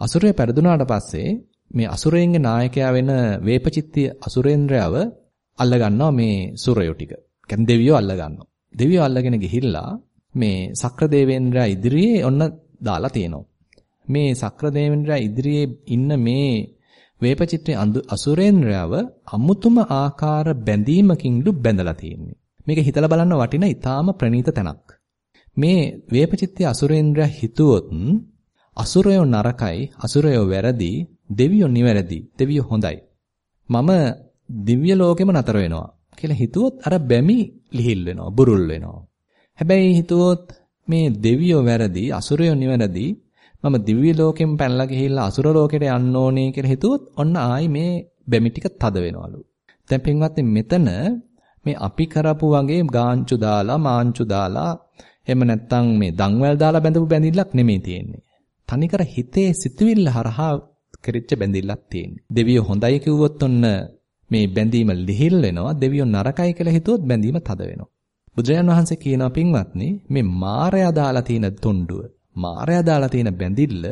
අසුරයෝ පරදුනාට පස්සේ මේ අසුරයන්ගේ නායකයා වෙන වේපචිත්ති අසුරේන්ද්‍රයව අල්ල ගන්නවා මේ සුරයෝ ටික. කියන්නේ දෙවියෝ අල්ල ගන්නවා. දෙවියෝ අල්ලගෙන ගිහිල්ලා මේ සක්‍ර දේවේන්ද්‍රයා ඉදිරියේ ඔන්න දාලා තියෙනවා. මේ සක්‍ර දේවේන්ද්‍රයා ඉදිරියේ ඉන්න මේ වේපචිත්‍රයේ අසුරේන්ද්‍රයව අමුතුම ආකාර බැඳීමකින්ලු බැඳලා තියෙන්නේ. මේක හිතලා බලන්න වටින ඊටාම ප්‍රණීත තැනක්. මේ වේපචිත්‍රයේ අසුරේන්ද්‍රයා හිතුවොත් අසුරයෝ නරකයි, අසුරයෝ වැරදි, දෙවියෝ නිවැරදි, දෙවියෝ හොඳයි. මම දිව්‍ය ලෝකෙම නතර වෙනවා කියලා හිතුවොත් අර බැමි ලිහිල් වෙනවා, බුරුල් වෙනවා. හැබැයි හිතුවොත් මේ දෙවියෝ වැරදි, අසුරයෝ නිවැරදි, මම දිව්‍ය ලෝකෙන් පැනලා ගිහිල්ලා අසුර ලෝකෙට යන්න ඕනේ කියලා හිතුවොත් ඔන්න ආයි මේ බැමි ටික තද වෙනවලු. දැන් පින්වත්නි මෙතන මේ අපි කරපු වගේ ගාංචු දාලා මාංචු දාලා එහෙම නැත්නම් මේ දන්වැල් දාලා බැඳපු බැඳිල්ලක් නෙමෙයි තියෙන්නේ. තනිකර හිතේ සිතුවිල්ල හරහා කෙරිච්ච බැඳිල්ලක් තියෙන්නේ. දෙවියෝ හොඳයි කිව්වොත් ඔන්න මේ බැඳීම ලිහිල් වෙනවා. දෙවියෝ නරකයි කියලා හිතුවොත් බැඳීම තද වෙනවා. බුදුරජාණන් වහන්සේ කියනවා පින්වත්නි මේ මායя දාලා තියෙන තොණ්ඩුව මායя දාලා තියෙන බැඳිල්ල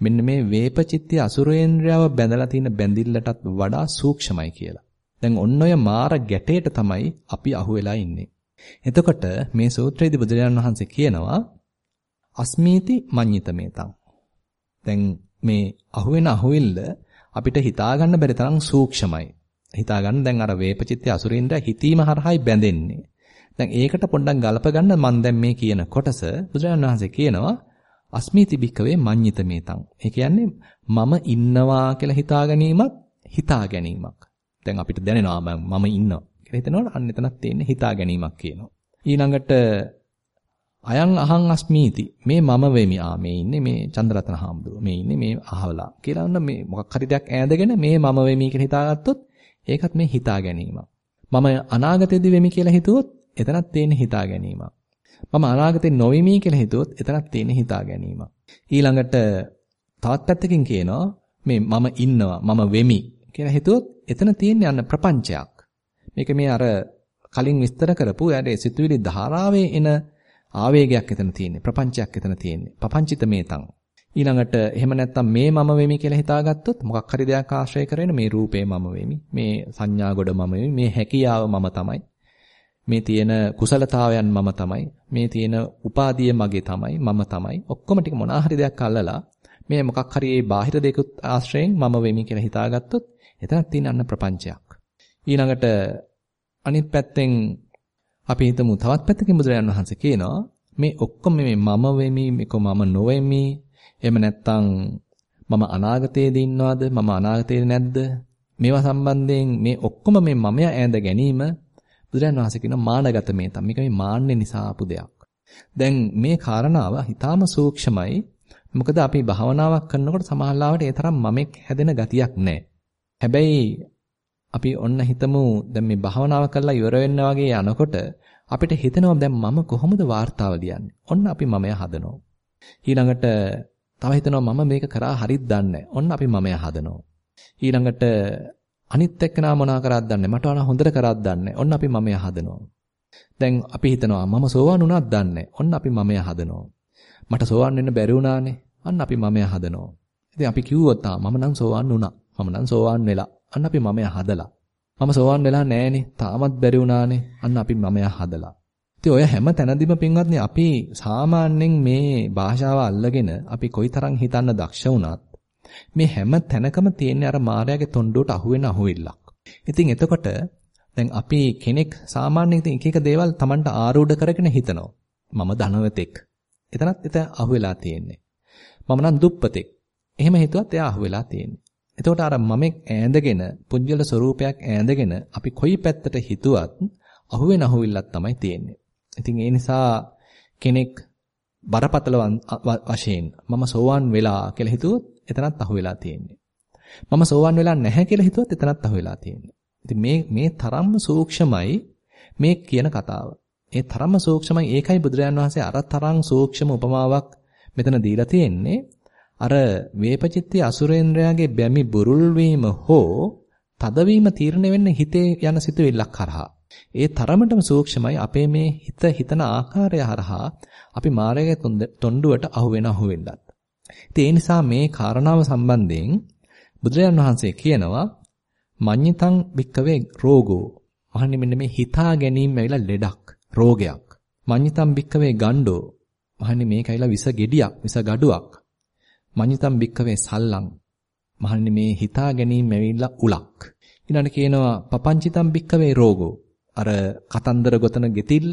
මෙන්න මේ වේපචිත්ති අසුරේන්ද්‍රයව බැඳලා තියෙන බැඳිල්ලටත් වඩා සූක්ෂමයි කියලා. දැන් ඔන්න ඔය මාර ගැටේට තමයි අපි අහුවෙලා ඉන්නේ. එතකොට මේ සූත්‍රයේදී බුදුරජාණන් වහන්සේ කියනවා අස්මීති මඤ්ඤිතමේතං. දැන් මේ අහුවෙන අහුවිල්ල අපිට හිතා ගන්න බැරි තරම් සූක්ෂමයි. හිතා ගන්න දැන් අර වේපචිත්‍ය අසුරින්ද්‍ර හිතීම හරහායි බැඳෙන්නේ. දැන් ඒකට පොඩ්ඩක් ගලප ගන්න මම දැන් මේ කියන කොටස බුදුරජාණන් වහන්සේ කියනවා අස්මීති භික්කවේ මඤ්ඤිත මේතං. ඒ කියන්නේ මම ඉන්නවා කියලා හිතා ගැනීමත් හිතා ගැනීමක්. දැන් අපිට දැනෙනවා මම ඉන්නවා කියලා හිතනකොට අන්න එතනක් තියෙන්නේ හිතා ගැනීමක් කියනවා. ඊළඟට අයං අහං අස්මීති මේ මම වෙමි ආ මේ ඉන්නේ මේ චන්ද්‍රරතන හාමුදුරුව මේ ඉන්නේ මේ අහවලා කියලා ඔන්න මේ මොකක් හරි දෙයක් ඈඳගෙන මේ මම වෙමි කියලා හිතාගත්තොත් ඒකත් මේ හිතා ගැනීමක් මම අනාගතයේදී වෙමි කියලා හිතුවොත් එතනක් තියෙන හිතා ගැනීමක් මම අනාගතේ නොවෙමි කියලා හිතුවොත් එතනක් තියෙන හිතා ගැනීමක්. ඊළඟට තවත් පැත්තකින් කියනවා මේ මම ඉන්නවා මම වෙමි කියලා හිතුවොත් එතන තියෙන්නේ අන්න ප්‍රපංචයක්. මේක මේ අර කලින් විස්තර කරපු යාගේ සිතුවිලි ධාරාවේ එන ආවේගයක් එතන තියෙන්නේ. ප්‍රපංචයක් එතන තියෙන්නේ. පපංචිත මේතං. ඊළඟට එහෙම නැත්නම් මේ මම වෙමි කියලා හිතාගත්තොත් මොකක් හරි දෙයක් ආශ්‍රය කරගෙන මේ රූපේ මම වෙමි. මේ සංඥා ගොඩ මම වෙමි. මේ හැකියාව මම තමයි. මේ තියෙන කුසලතාවයන් මම තමයි. මේ තියෙන උපාදිය මගේ තමයි. මම තමයි. ඔක්කොම ටික මොනවා හරි දෙයක් අල්ලලා මේ මොකක් හරි ඒ බාහිර දෙකුත් ආශ්‍රයෙන් මම වෙමි කියලා හිතාගත්තොත් එතනක් තියෙන අන්න ප්‍රපංචයක්. ඊළඟට අනිත් පැත්තෙන් අපි හිතමු තවත් පැත්තකින් බුදුරජාණන් වහන්සේ කියනවා මේ ඔක්කොම මේ මම වෙමි මේක මම නොවෙමි එහෙම නැත්නම් මම අනාගතයේදී ඉන්නවද මම අනාගතයේ නැද්ද මේවා සම්බන්ධයෙන් මේ ඔක්කොම මේ මමයා ඈඳ ගැනීම බුදුරයන් වහන්සේ කියන මානගත මේතම්. මේක මේ මාන්නේ නිසා ආපු දෙයක්. දැන් මේ කාරණාව හිතාම සූක්ෂමයි. මොකද අපි භාවනාවක් කරනකොට සමාහලාවට ඒ තරම් මමෙක් හැදෙන ගතියක් නැහැ. හැබැයි අපි ඔන්න හිතමු දැන් මේ භාවනාව කරලා ඉවර වෙන්න වගේ යනකොට අපිට හිතෙනවා දැන් මම කොහොමද වார்த்தාව ලියන්නේ? ඔන්න අපි මමයා හදනවා. ඊළඟට තව හිතනවා මම මේක කරා හරියද දන්නේ ඔන්න අපි මමයා හදනවා. ඊළඟට අනිත් එක්කනා මොනා කරාද දන්නේ මට වඩා හොඳට කරාද දන්නේ ඔන්න අපි මමයා හදනවා. දැන් අපි හිතනවා මම සෝවාන් වුණාද දන්නේ ඔන්න අපි මමයා හදනවා. මට සෝවාන් වෙන්න බැරි වුණානේ. අන්න අපි මමයා හදනවා. ඉතින් අපි කිව්වොත් මම නම් සෝවාන් වුණා. මම නම් සෝවාන් වෙලා. අන්න අපි මමයා හදලා. මම සෝවාන් වෙලා නැහනේ. තාමත් බැරි වුණානේ. අන්න අපි මමයා හදලා. ඉතින් ඔය හැම තැනදීම පින්වත්නි අපි සාමාන්‍යයෙන් මේ භාෂාව අල්ලගෙන අපි කොයිතරම් හිතන්න දක්ෂ වුණත් මේ හැම තැනකම තියෙන අර මායාවේ තොණ්ඩුවට අහුවෙන අහුවිල්ලක්. ඉතින් එතකොට දැන් අපි කෙනෙක් සාමාන්‍යයෙන් ඉතින් එක එක දේවල් Tamanට ආරූඪ කරගෙන හිතනවා. මම ධනවතෙක්. එතනත් එතන අහුවෙලා තියෙන්නේ. මම නම් දුප්පතෙක්. එහෙම හිතුවත් එයා අහුවෙලා තියෙන්නේ. එතකොට අර මමෙක් ඈඳගෙන පුජ්‍යල ස්වરૂපයක් ඈඳගෙන අපි කොයි පැත්තට හිතුවත් අහුවෙන අහුවිල්ලක් තමයි තියෙන්නේ. ඉතින් ඒ නිසා කෙනෙක් බරපතල වශයෙන් මම සෝවාන් වෙලා කියලා හිතුවොත් එතනත් අහුවෙලා තියෙන්නේ. මම සෝවාන් වෙලා නැහැ කියලා හිතුවත් එතනත් අහුවෙලා තියෙන්නේ. ඉතින් මේ මේ තරම්ම සූක්ෂමයි මේ කියන කතාව. ඒ තරම්ම සූක්ෂමයි ඒකයි බුදුරජාන් වහන්සේ අර තරම් සූක්ෂම උපමාවක් මෙතන දීලා තියෙන්නේ. අර වේපචිත්ති අසුරේන්ද්‍රයාගේ බැමි බුරුල් වීම හෝ තදවීම තීරණය වෙන්නේ හිතේ යන සිතුවිල්ලක් කරහා. ඒ තරමටම සූක්ෂමයි අපේ මේ හිත හිතන ආකාරය හරහා අපි මායාවේ තොණ්ඩුවට අහු වෙන අහු වෙන්නත්. ඉතින් ඒ නිසා මේ කාරණාව සම්බන්ධයෙන් බුදුරජාන් වහන්සේ කියනවා මඤ්ඤතං භික්කවේ රෝගෝ. මහන්නේ මෙන්න මේ හිතා ගැනීම ඇවිල්ලා ලෙඩක්, රෝගයක්. මඤ්ඤතං භික්කවේ ගණ්ඩෝ. මහන්නේ මේක ඇවිල්ලා විස ගෙඩියක්, විස ගඩුවක්. මඤ්ඤතම් භික්කවේ සල්ලං මහන්නේ මේ හිතා ගැනීම ඇවිල්ලා උලක් ඊළඟට කියනවා පපංචිතම් භික්කවේ රෝගෝ අර කතන්දර ගොතන ගෙතිල්ල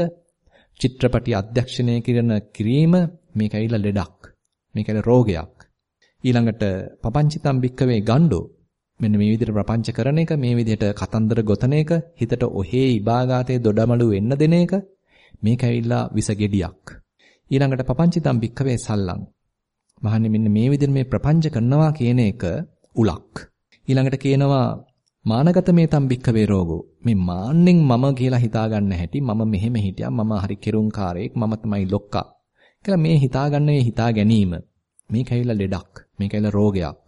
චිත්‍රපටි අධ්‍යක්ෂණය කරන කිරීම මේක ඇවිල්ලා ලෙඩක් මේක රෝගයක් ඊළඟට පපංචිතම් භික්කවේ ගණ්ඩෝ මෙන්න මේ විදිහට ප්‍රපංච කරන එක මේ විදිහට කතන්දර ගොතන එක හිතට ඔහේ ඉබාගාතේ දොඩමළු වෙන්න දෙන එක මේක ඇවිල්ලා විස ගෙඩියක් ඊළඟට පපංචිතම් භික්කවේ සල්ලං මහන්නේ මෙන්න මේ විදිහට මේ ප්‍රපංච කරනවා කියන එක උලක්. ඊළඟට කියනවා මානගත මේතම් භික්කවේ රෝගෝ. මේ මාන්නෙන් මම කියලා හිතාගන්න හැටි මම මෙහෙම හිටියා මම හරි කෙරුම්කාරයෙක් මම තමයි ලොක්කා. කියලා මේ හිතාගන්න මේ හිතා ගැනීම. මේක ඇවිල්ලා ලෙඩක්. මේක ඇවිල්ලා රෝගයක්.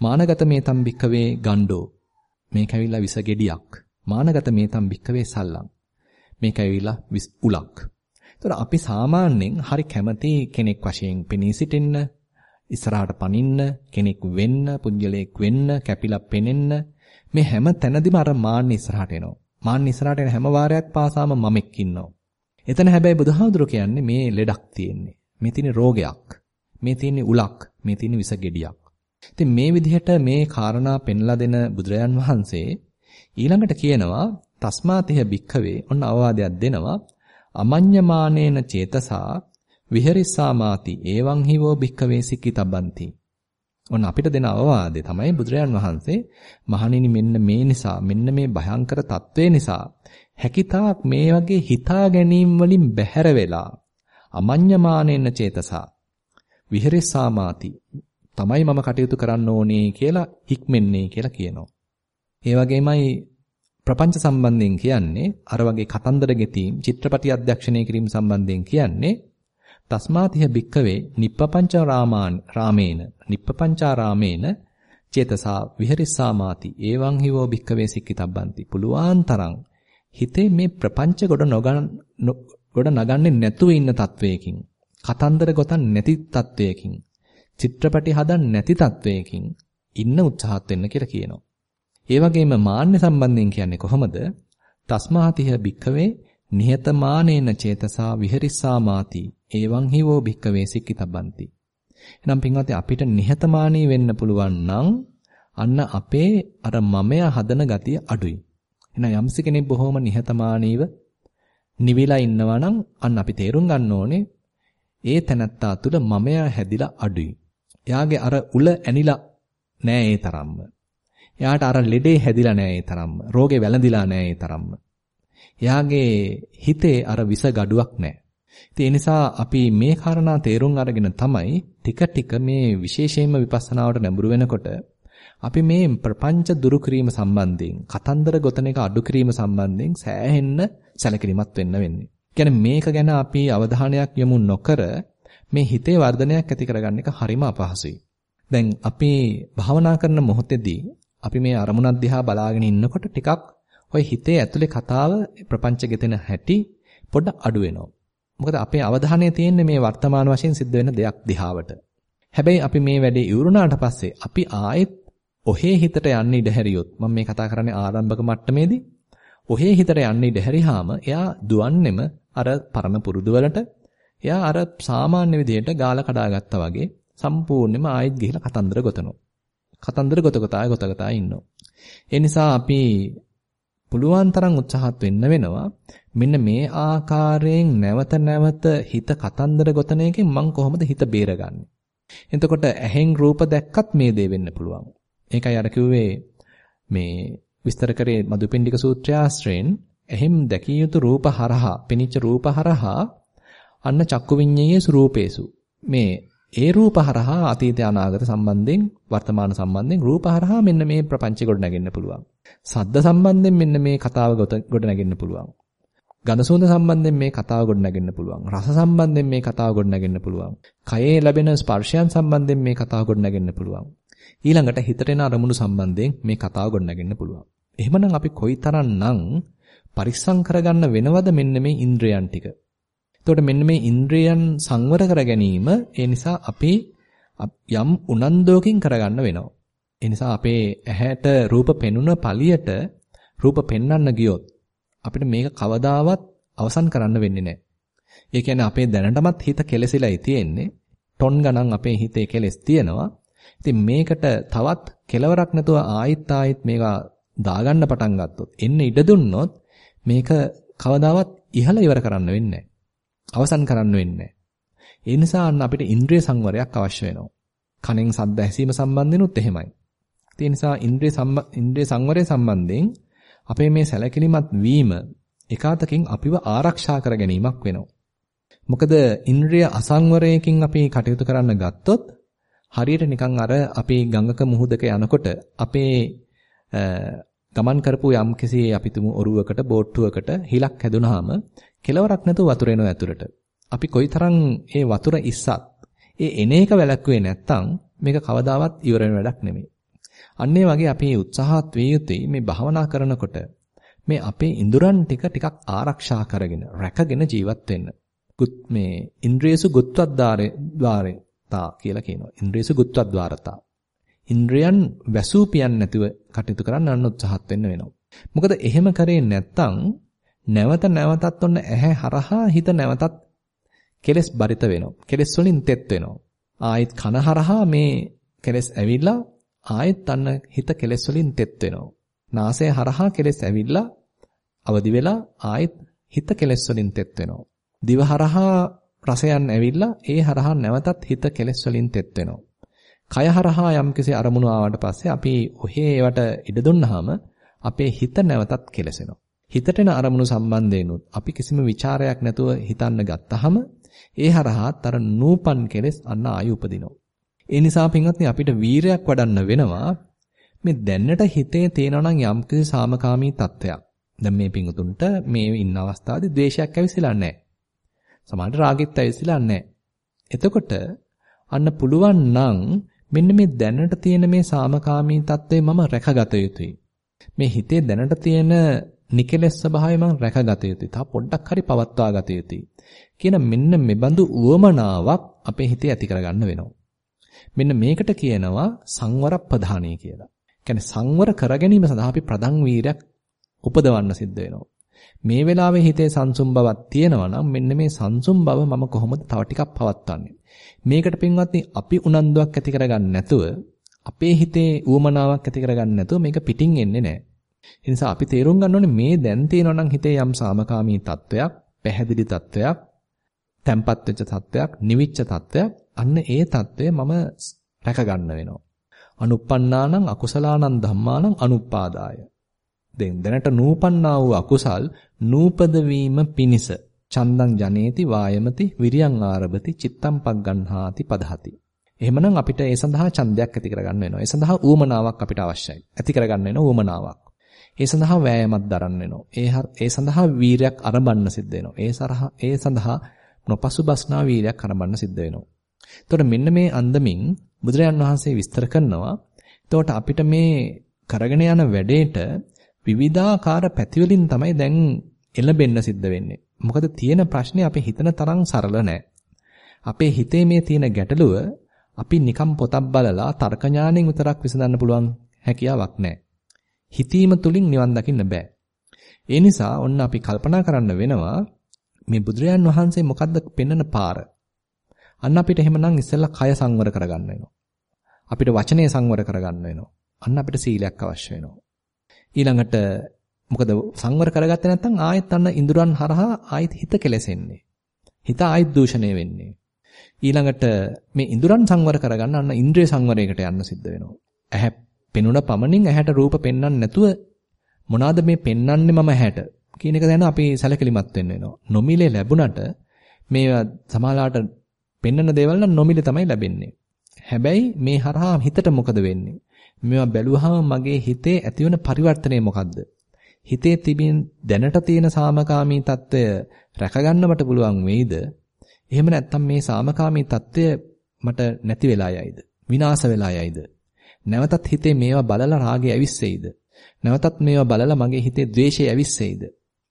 මානගත මේතම් භික්කවේ ගණ්ඩෝ. මේක ඇවිල්ලා විස ගෙඩියක්. මානගත මේතම් භික්කවේ සල්ලම්. මේක ඇවිල්ලා උලක්. එතකොට අපි සාමාන්‍යයෙන් හරි කැමති කෙනෙක් වශයෙන් පෙනී සිටින්න ඉස්සරහට පනින්න, කෙනෙක් වෙන්න, පුජ්‍යලයක් වෙන්න, කැපිලා පෙනෙන්න මේ හැම තැනදීම අර මාන්න ඉස්සරහට එනවා. මාන්න ඉස්සරහට එන හැම වාරයක් පාසාම මමෙක් ඉන්නවා. එතන හැබැයි බුදුහාමුදුරු කියන්නේ මේ ලෙඩක් තියෙන්නේ. මේ තියෙන රෝගයක්. මේ තියෙන උලක්. මේ තියෙන විස ගෙඩියක්. ඉතින් මේ විදිහට මේ කාරණා පෙන්ලා දෙන බුදුරයන් වහන්සේ ඊළඟට කියනවා තස්මාතිහ භික්ඛවේ ඔන්න අවවාදයක් දෙනවා අමඤ්ඤමානේන චේතසා විහෙරිස්සාමාති එවං හිවෝ භික්කවේ සික්කිතබ්බන්ති. ඔන්න අපිට දෙන අවවාදේ තමයි බුදුරජාන් වහන්සේ මහණෙනි මෙන්න මේ නිසා මෙන්න මේ භයංකර తත්වේ නිසා හැකිතාක් මේ වගේ හිතා ගැනීම වලින් බැහැර වෙලා අමඤ්ඤමානේන චේතසා. විහෙරිස්සාමාති තමයි මම කටයුතු කරන්න ඕනේ කියලා හික්මෙන්නේ කියලා කියනවා. ඒ වගේමයි ප්‍රපංච සම්බන්ධයෙන් කියන්නේ අර වගේ කතන්දර ගෙතීම් චිත්‍රපටි අධ්‍යක්ෂණය කිරීම සම්බන්ධයෙන් කියන්නේ තස්මාතිහ භික්කවේ නිප්පපංච රාමාන රාමේන නිප්පපංචාරාමේන චේතසා විහෙරිස්සාමාති එවං හිවෝ භික්කවේ සික්කිතබ්බන්ති පුලුවන් තරම් හිතේ මේ ප්‍රපංච ගොඩ නොගන්න ගොඩ නගන්නේ නැතුව ඉන්න තත්වයකින් කතන්දර ගොතන් නැති තත්වයකින් චිත්‍රපටි හදන්න නැති තත්වයකින් ඉන්න උත්සාහත් වෙන්න කියලා කියනවා. ඒ වගේම මාන්න සම්බන්ධයෙන් කියන්නේ කොහොමද? තස්මාතිහ භික්ඛවේ නිහතමානේන චේතසා විහෙරිස්සාමාති එවං හිවෝ භික්ඛවේ සික්කිතබ්බන්ති. එහෙනම් පින්වත්නි අපිට නිහතමානී වෙන්න පුළුවන් නම් අන්න අපේ අර මමයා හදන ගතිය අඩුයි. එහෙනම් යම්සි කෙනෙක් බොහොම නිහතමානීව නිවිලා ඉන්නවා නම් අන්න අපි තේරුම් ගන්න ඕනේ ඒ තැනත්තා තුළ මමයා හැදිලා අඩුයි. එයාගේ අර උල ඇනිලා නෑ ඒ තරම්ම. එයාට අර ලෙඩේ හැදිලා නෑ ඒ තරම්ම. රෝගේ වැළඳිලා නෑ ඒ තරම්ම. එයාගේ හිතේ අර විස ගඩුවක් නෑ. ඉතින් ඒ නිසා අපි මේ කාරණා තේරුම් අරගෙන තමයි ටික ටික මේ විශේෂයෙන්ම විපස්සනාවට නැඹුරු වෙනකොට අපි මේ ප්‍රපංච දුරු කිරීම සම්බන්ධයෙන් කතන්දර ගොතන එක අඩු කිරීම සම්බන්ධයෙන් සෑහෙන්න සැලකිලිමත් වෙන්න වෙන්නේ. කියන්නේ මේක ගැන අපි අවධානයක් යොමු නොකර මේ හිතේ වර්ධනයක් ඇති කරගන්න එක හරිම අපහසුයි. දැන් අපි භාවනා කරන මොහොතේදී අපි මේ අරමුණක් දිහා බලාගෙන ඉන්නකොට ටිකක් ওই හිතේ ඇතුලේ කතාව ප්‍රපංච ගෙතෙන හැටි පොඩ්ඩක් අඩු වෙනවා. මොකද අපේ අවධානය තියෙන්නේ මේ වර්තමාන වශයෙන් සිද්ධ වෙන දෙයක් දිහාවට. හැබැයි අපි මේ වැඩේ ඉවරුණාට පස්සේ අපි ආයෙත් ඔහේ හිතට යන්න ඉඩ හැරියොත් මම මේ කතා කරන්නේ ආරම්භක මට්ටමේදී ඔහේ හිතට යන්න ඉඩ හැරියාම එයා දුවන්නෙම අර පරණ පුරුදු වලට එයා අර සාමාන්‍ය විදියට ගාලා කඩාගත්තා වගේ සම්පූර්ණයෙන්ම ආයෙත් ගිහිලා කතන්දර ගොතනවා. කතන්දර ගොත ගොතා ගොත ගොතා ඉන්නවා. ඒ නිසා අපි පුළුවන් තරම් උත්සාහත් වෙන්න වෙනවා. මෙන්න මේ ආකාරයෙන් නැවත නැවත හිත කතන්දර ගොතන එකෙන් මං කොහොමද හිත බේරගන්නේ? එතකොට ඇහෙන් රූප දැක්කත් මේ දේ වෙන්න පුළුවන්. ඒකයි අර කිව්වේ මේ විස්තර කරේ මදුපිණ්ඩික සූත්‍රය ආශ්‍රයෙන් එහෙම් දැකිය යුතු රූප හරහා, පිනිච්ච රූප හරහා අන්න චක්කු විඤ්ඤයේ ස්වરૂපේසු. මේ ඒ රූප හරහා අතීත අනාගත සම්බන්ධයෙන් වර්තමාන සම්බන්ධයෙන් රූප හරහා මෙන්න මේ ප්‍රපංචය ගොඩ නැගෙන්න පුළුවන්. සද්ද සම්බන්ධයෙන් මෙන්න මේ කතාව ගොඩ නැගෙන්න පුළුවන්. ගඳ සුවඳ සම්බන්ධයෙන් මේ කතාව ගොඩ නැගෙන්න පුළුවන්. රස සම්බන්ධයෙන් මේ කතාව ගොඩ නැගෙන්න පුළුවන්. කයේ ලැබෙන ස්පර්ශයන් සම්බන්ධයෙන් මේ කතාව ගොඩ නැගෙන්න පුළුවන්. ඊළඟට හිතට එන අරමුණු සම්බන්ධයෙන් මේ කතාව ගොඩ නැගෙන්න පුළුවන්. එහෙමනම් අපි කොයිතරම්නම් පරිස්සම් කරගන්න වෙනවද මෙන්න මේ ඉන්ද්‍රයන් ටික. එතකොට මෙන්න මේ ඉන්ද්‍රයන් සංවර කර ගැනීම ඒ නිසා අපි යම් උනන්දුවකින් කරගන්න වෙනවා. ඒ නිසා අපේ ඇහැට රූප පෙනුන පළියට රූප පෙන්වන්න ගියොත් අපිට මේක කවදාවත් අවසන් කරන්න වෙන්නේ නැහැ. ඒ කියන්නේ අපේ දැනටමත් හිත කෙලසිලායි තියෙන්නේ. ටොන් ගණන් අපේ හිතේ කෙලස් තියෙනවා. ඉතින් මේකට තවත් කෙලවරක් නැතුව ආයිත් ආයිත් මේක දාගන්න පටන් ගත්තොත් එන්න ඉඩ දුන්නොත් මේක කවදාවත් ඉහළ ඉවර කරන්න වෙන්නේ අවසන් කරන්න වෙන්නේ ඒ නිසා අන්න අපිට ඉන්ද්‍රිය සංවරයක් අවශ්‍ය වෙනවා. කනෙන් ශබ්ද ඇසීම සම්බන්ධිනුත් එහෙමයි. ඒ නිසා ඉන්ද්‍රිය ඉන්ද්‍රිය සංවරය සම්බන්ධයෙන් අපේ මේ සැලකිලිමත් වීම එකාතකින් අපිව ආරක්ෂා කර ගැනීමක් වෙනවා. මොකද ඉන්ද්‍රිය අසංවරයකින් අපි කටයුතු කරන්න ගත්තොත් හරියට නිකන් අර අපි ගඟක මුහුදක යනකොට අපේ ගමන් කරපු යම් කිසි අපි තුමු ඔරුවකට බෝට්ටුවකට හිලක් හැදුනහම කෙලවරක් නැතුව වතුර එනවා ඇතුළට. අපි කොයිතරම් ඒ වතුර ඉස්සත් ඒ එන එක වැළැක්ුවේ නැත්තම් මේක කවදාවත් ඉවර වෙන වැඩක් නෙමෙයි. අන්න වගේ අපි උත්සාහත් විය යුතුයි මේ භාවනා කරනකොට මේ අපේ ඉඳුරන් ටික ටිකක් ආරක්ෂා කරගෙන රැකගෙන ජීවත් වෙන්න. මේ ඉන්ද්‍රියසු ගුත්වද්දාරේ ద్వාරේ තා කියලා කියනවා. ඉන්ද්‍රියසු ගුත්වද්වාරතා. ඉන්ද්‍රයන් වැසූ පියන් නැතිව කටයුතු කරන්න අන්න උත්සාහත් වෙන්න වෙනවා. මොකද එහෙම කරේ නැත්තම් නැවත නැවතත් ඔන්න ඇහැ හරහා හිත නැවතත් කෙලස් බරිත වෙනවා. කෙලස් වලින් තෙත් වෙනවා. ආයෙත් කන හරහා මේ කෙලස් ඇවිල්ලා ආයෙත් අන්න හිත කෙලස් වලින් තෙත් වෙනවා. නාසය හරහා කෙලස් ඇවිල්ලා අවදි වෙලා ආයෙත් හිත කෙලස් වලින් තෙත් වෙනවා. දිව හරහා රසයන් ඇවිල්ලා ඒ හරහා නැවතත් හිත කෙලස් වලින් තෙත් වෙනවා. කය හරහා යම්කිසි අරමුණු ආවට පස්සේ අපි ඔහේ ඒවට ඉඩ දුන්නාම අපේ හිත නැවතත් කෙලසෙනවා. හිතට එන අරමුණු සම්බන්ධයෙන්ුත් අපි කිසිම ਵਿਚාරයක් නැතුව හිතන්න ගත්තාම ඒ හරහාත් අර නූපන් කෙලස් අන්න ආයෙ උපදිනවා. ඒ නිසා පින්වත්නි අපිට වීරයක් වඩන්න වෙනවා මේ දැන්නට හිතේ තේනවා නම් යම්කිසි සාමකාමී තත්වයක්. දැන් මේ පිංගුතුන්ට මේ ඉන්න අවස්ථාවේදී ද්වේෂයක් ඇවිසිලා නැහැ. සමහරට රාගෙත් ඇවිසිලා නැහැ. එතකොට අන්න පුළුවන් නම් මෙන්න මේ දැනට තියෙන මේ සාමකාමී తත්වය මම රැකගත යුතුයි. මේ හිතේ දැනට තියෙන නිකලස් ස්වභාවය මම රැකගත යුතුයි. තා පොඩ්ඩක් හරි පවත්වා ගත යුතුයි. කියන මෙන්න මෙබඳු උවමනාවක් අපේ හිතේ ඇති කරගන්න වෙනවා. මෙන්න මේකට කියනවා සංවර ප්‍රධානී කියලා. කියන්නේ සංවර කර ගැනීම සඳහා අපි ප්‍රධාන වීරයක් උපදවන්න සිද්ධ වෙනවා. මේ වෙලාවේ හිතේ සංසුම් බවක් තියෙනවා නම් මෙන්න මේ සංසුම් බව මම කොහොමද තව ටිකක් පවත්වන්නේ? මේකට පින්වත්නි අපි උනන්දුවක් ඇති කරගන්න නැතුව අපේ හිතේ ඌමනාවක් ඇති කරගන්න නැතුව මේක පිටින් එන්නේ නැහැ. ඒ නිසා අපි තේරුම් ගන්න ඕනේ මේ දැන් තියෙනවා නම් හිතේ යම් සාමකාමී තත්වයක්, පැහැදිලි තත්වයක්, තැම්පත් වෙච්ච තත්වයක්, නිවිච්ච තත්වයක්, අන්න ඒ තත්වය මම රැක ගන්න වෙනවා. අනුප්පන්නානං අකුසලානං ධම්මානං අනුපාදාය. දැන් දැනට නූපන්නා වූ අකුසල් නූපද වීම පිනිස චන්දං ජනේති වායමති විරියං ආරභති චිත්තං පග්ගන්හාති පදහති. එහෙමනම් අපිට ඒ සඳහා ඡන්දයක් ඇති කරගන්න වෙනවා. ඒ සඳහා ඌමනාවක් අපිට අවශ්‍යයි. ඇති කරගන්න වෙනවා ඌමනාවක්. ඒ සඳහා වෑයමක් දරන්න වෙනවා. ඒ ඒ සඳහා වීරයක් අරඹන්න සිද්ධ වෙනවා. ඒ සරහා ඒ සඳහා නොපසුබස්නා වීරයක් අරඹන්න සිද්ධ වෙනවා. එතකොට මෙන්න මේ අන්දමින් බුදුරජාන් වහන්සේ විස්තර කරනවා. එතකොට අපිට මේ කරගෙන යන වැඩේට විවිධාකාර පැතිවලින් තමයි දැන් එළඹෙන්න සිද්ධ වෙන්නේ. මොකද තියෙන ප්‍රශ්නේ අපේ හිතන තරම් සරල නෑ. අපේ හිතේ මේ තියෙන ගැටලුව අපි නිකම් පොතක් බලලා තර්ක ඥාණයෙන් විතරක් විසඳන්න පුළුවන් හැකියාවක් නෑ. හිතීම තුලින් නිවන් දකින්න බෑ. ඒ නිසා ඔන්න අපි කල්පනා කරන්න වෙනවා මේ බුදුරයන් වහන්සේ මොකද්ද පෙන්වන පාර? අන්න අපිට එහෙමනම් ඉස්සෙල්ලා කය සංවර කරගන්න වෙනවා. අපිට වචනේ සංවර කරගන්න වෙනවා. අන්න අපිට සීලයක් අවශ්‍ය වෙනවා. ඊළඟට මොකද සංවර කරගත්තේ නැත්නම් ආයෙත් අන්න ඉඳුරන් හරහා ආයෙත් හිත කෙලසෙන්නේ. හිත ආයෙත් දූෂණය වෙන්නේ. ඊළඟට මේ ඉඳුරන් සංවර කරගන්න අන්න ඉන්ද්‍රිය සංවරයකට යන්න සිද්ධ වෙනවා. ඇහැ පෙනුන පමණින් ඇහැට රූප පෙන්වන්න නැතුව මොනවාද මේ පෙන්වන්නේ මම ඇහැට කියන එක දැන අපි සැලකිලිමත් වෙන්න වෙනවා. නොමිලේ ලැබුණට මේ සමාලාට පෙන්වන දේවල් නම් නොමිලේ තමයි ලැබෙන්නේ. හැබැයි මේ හරහා හිතට මොකද වෙන්නේ? මේවා බැලුවහම මගේ හිතේ ඇතිවන පරිවර්තනය මොකද්ද? හිතේ තිබෙන දැනට තියෙන සාමකාමී తত্ত্বය රැකගන්න මට පුළුවන් වෙයිද? එහෙම නැත්නම් මේ සාමකාමී తত্ত্বය මට නැති වෙලා යයිද? විනාශ වෙලා යයිද? නැවතත් හිතේ මේවා බලලා රාගය ඇවිස්සෙයිද? නැවතත් මේවා බලලා මගේ හිතේ ද්වේෂය ඇවිස්සෙයිද?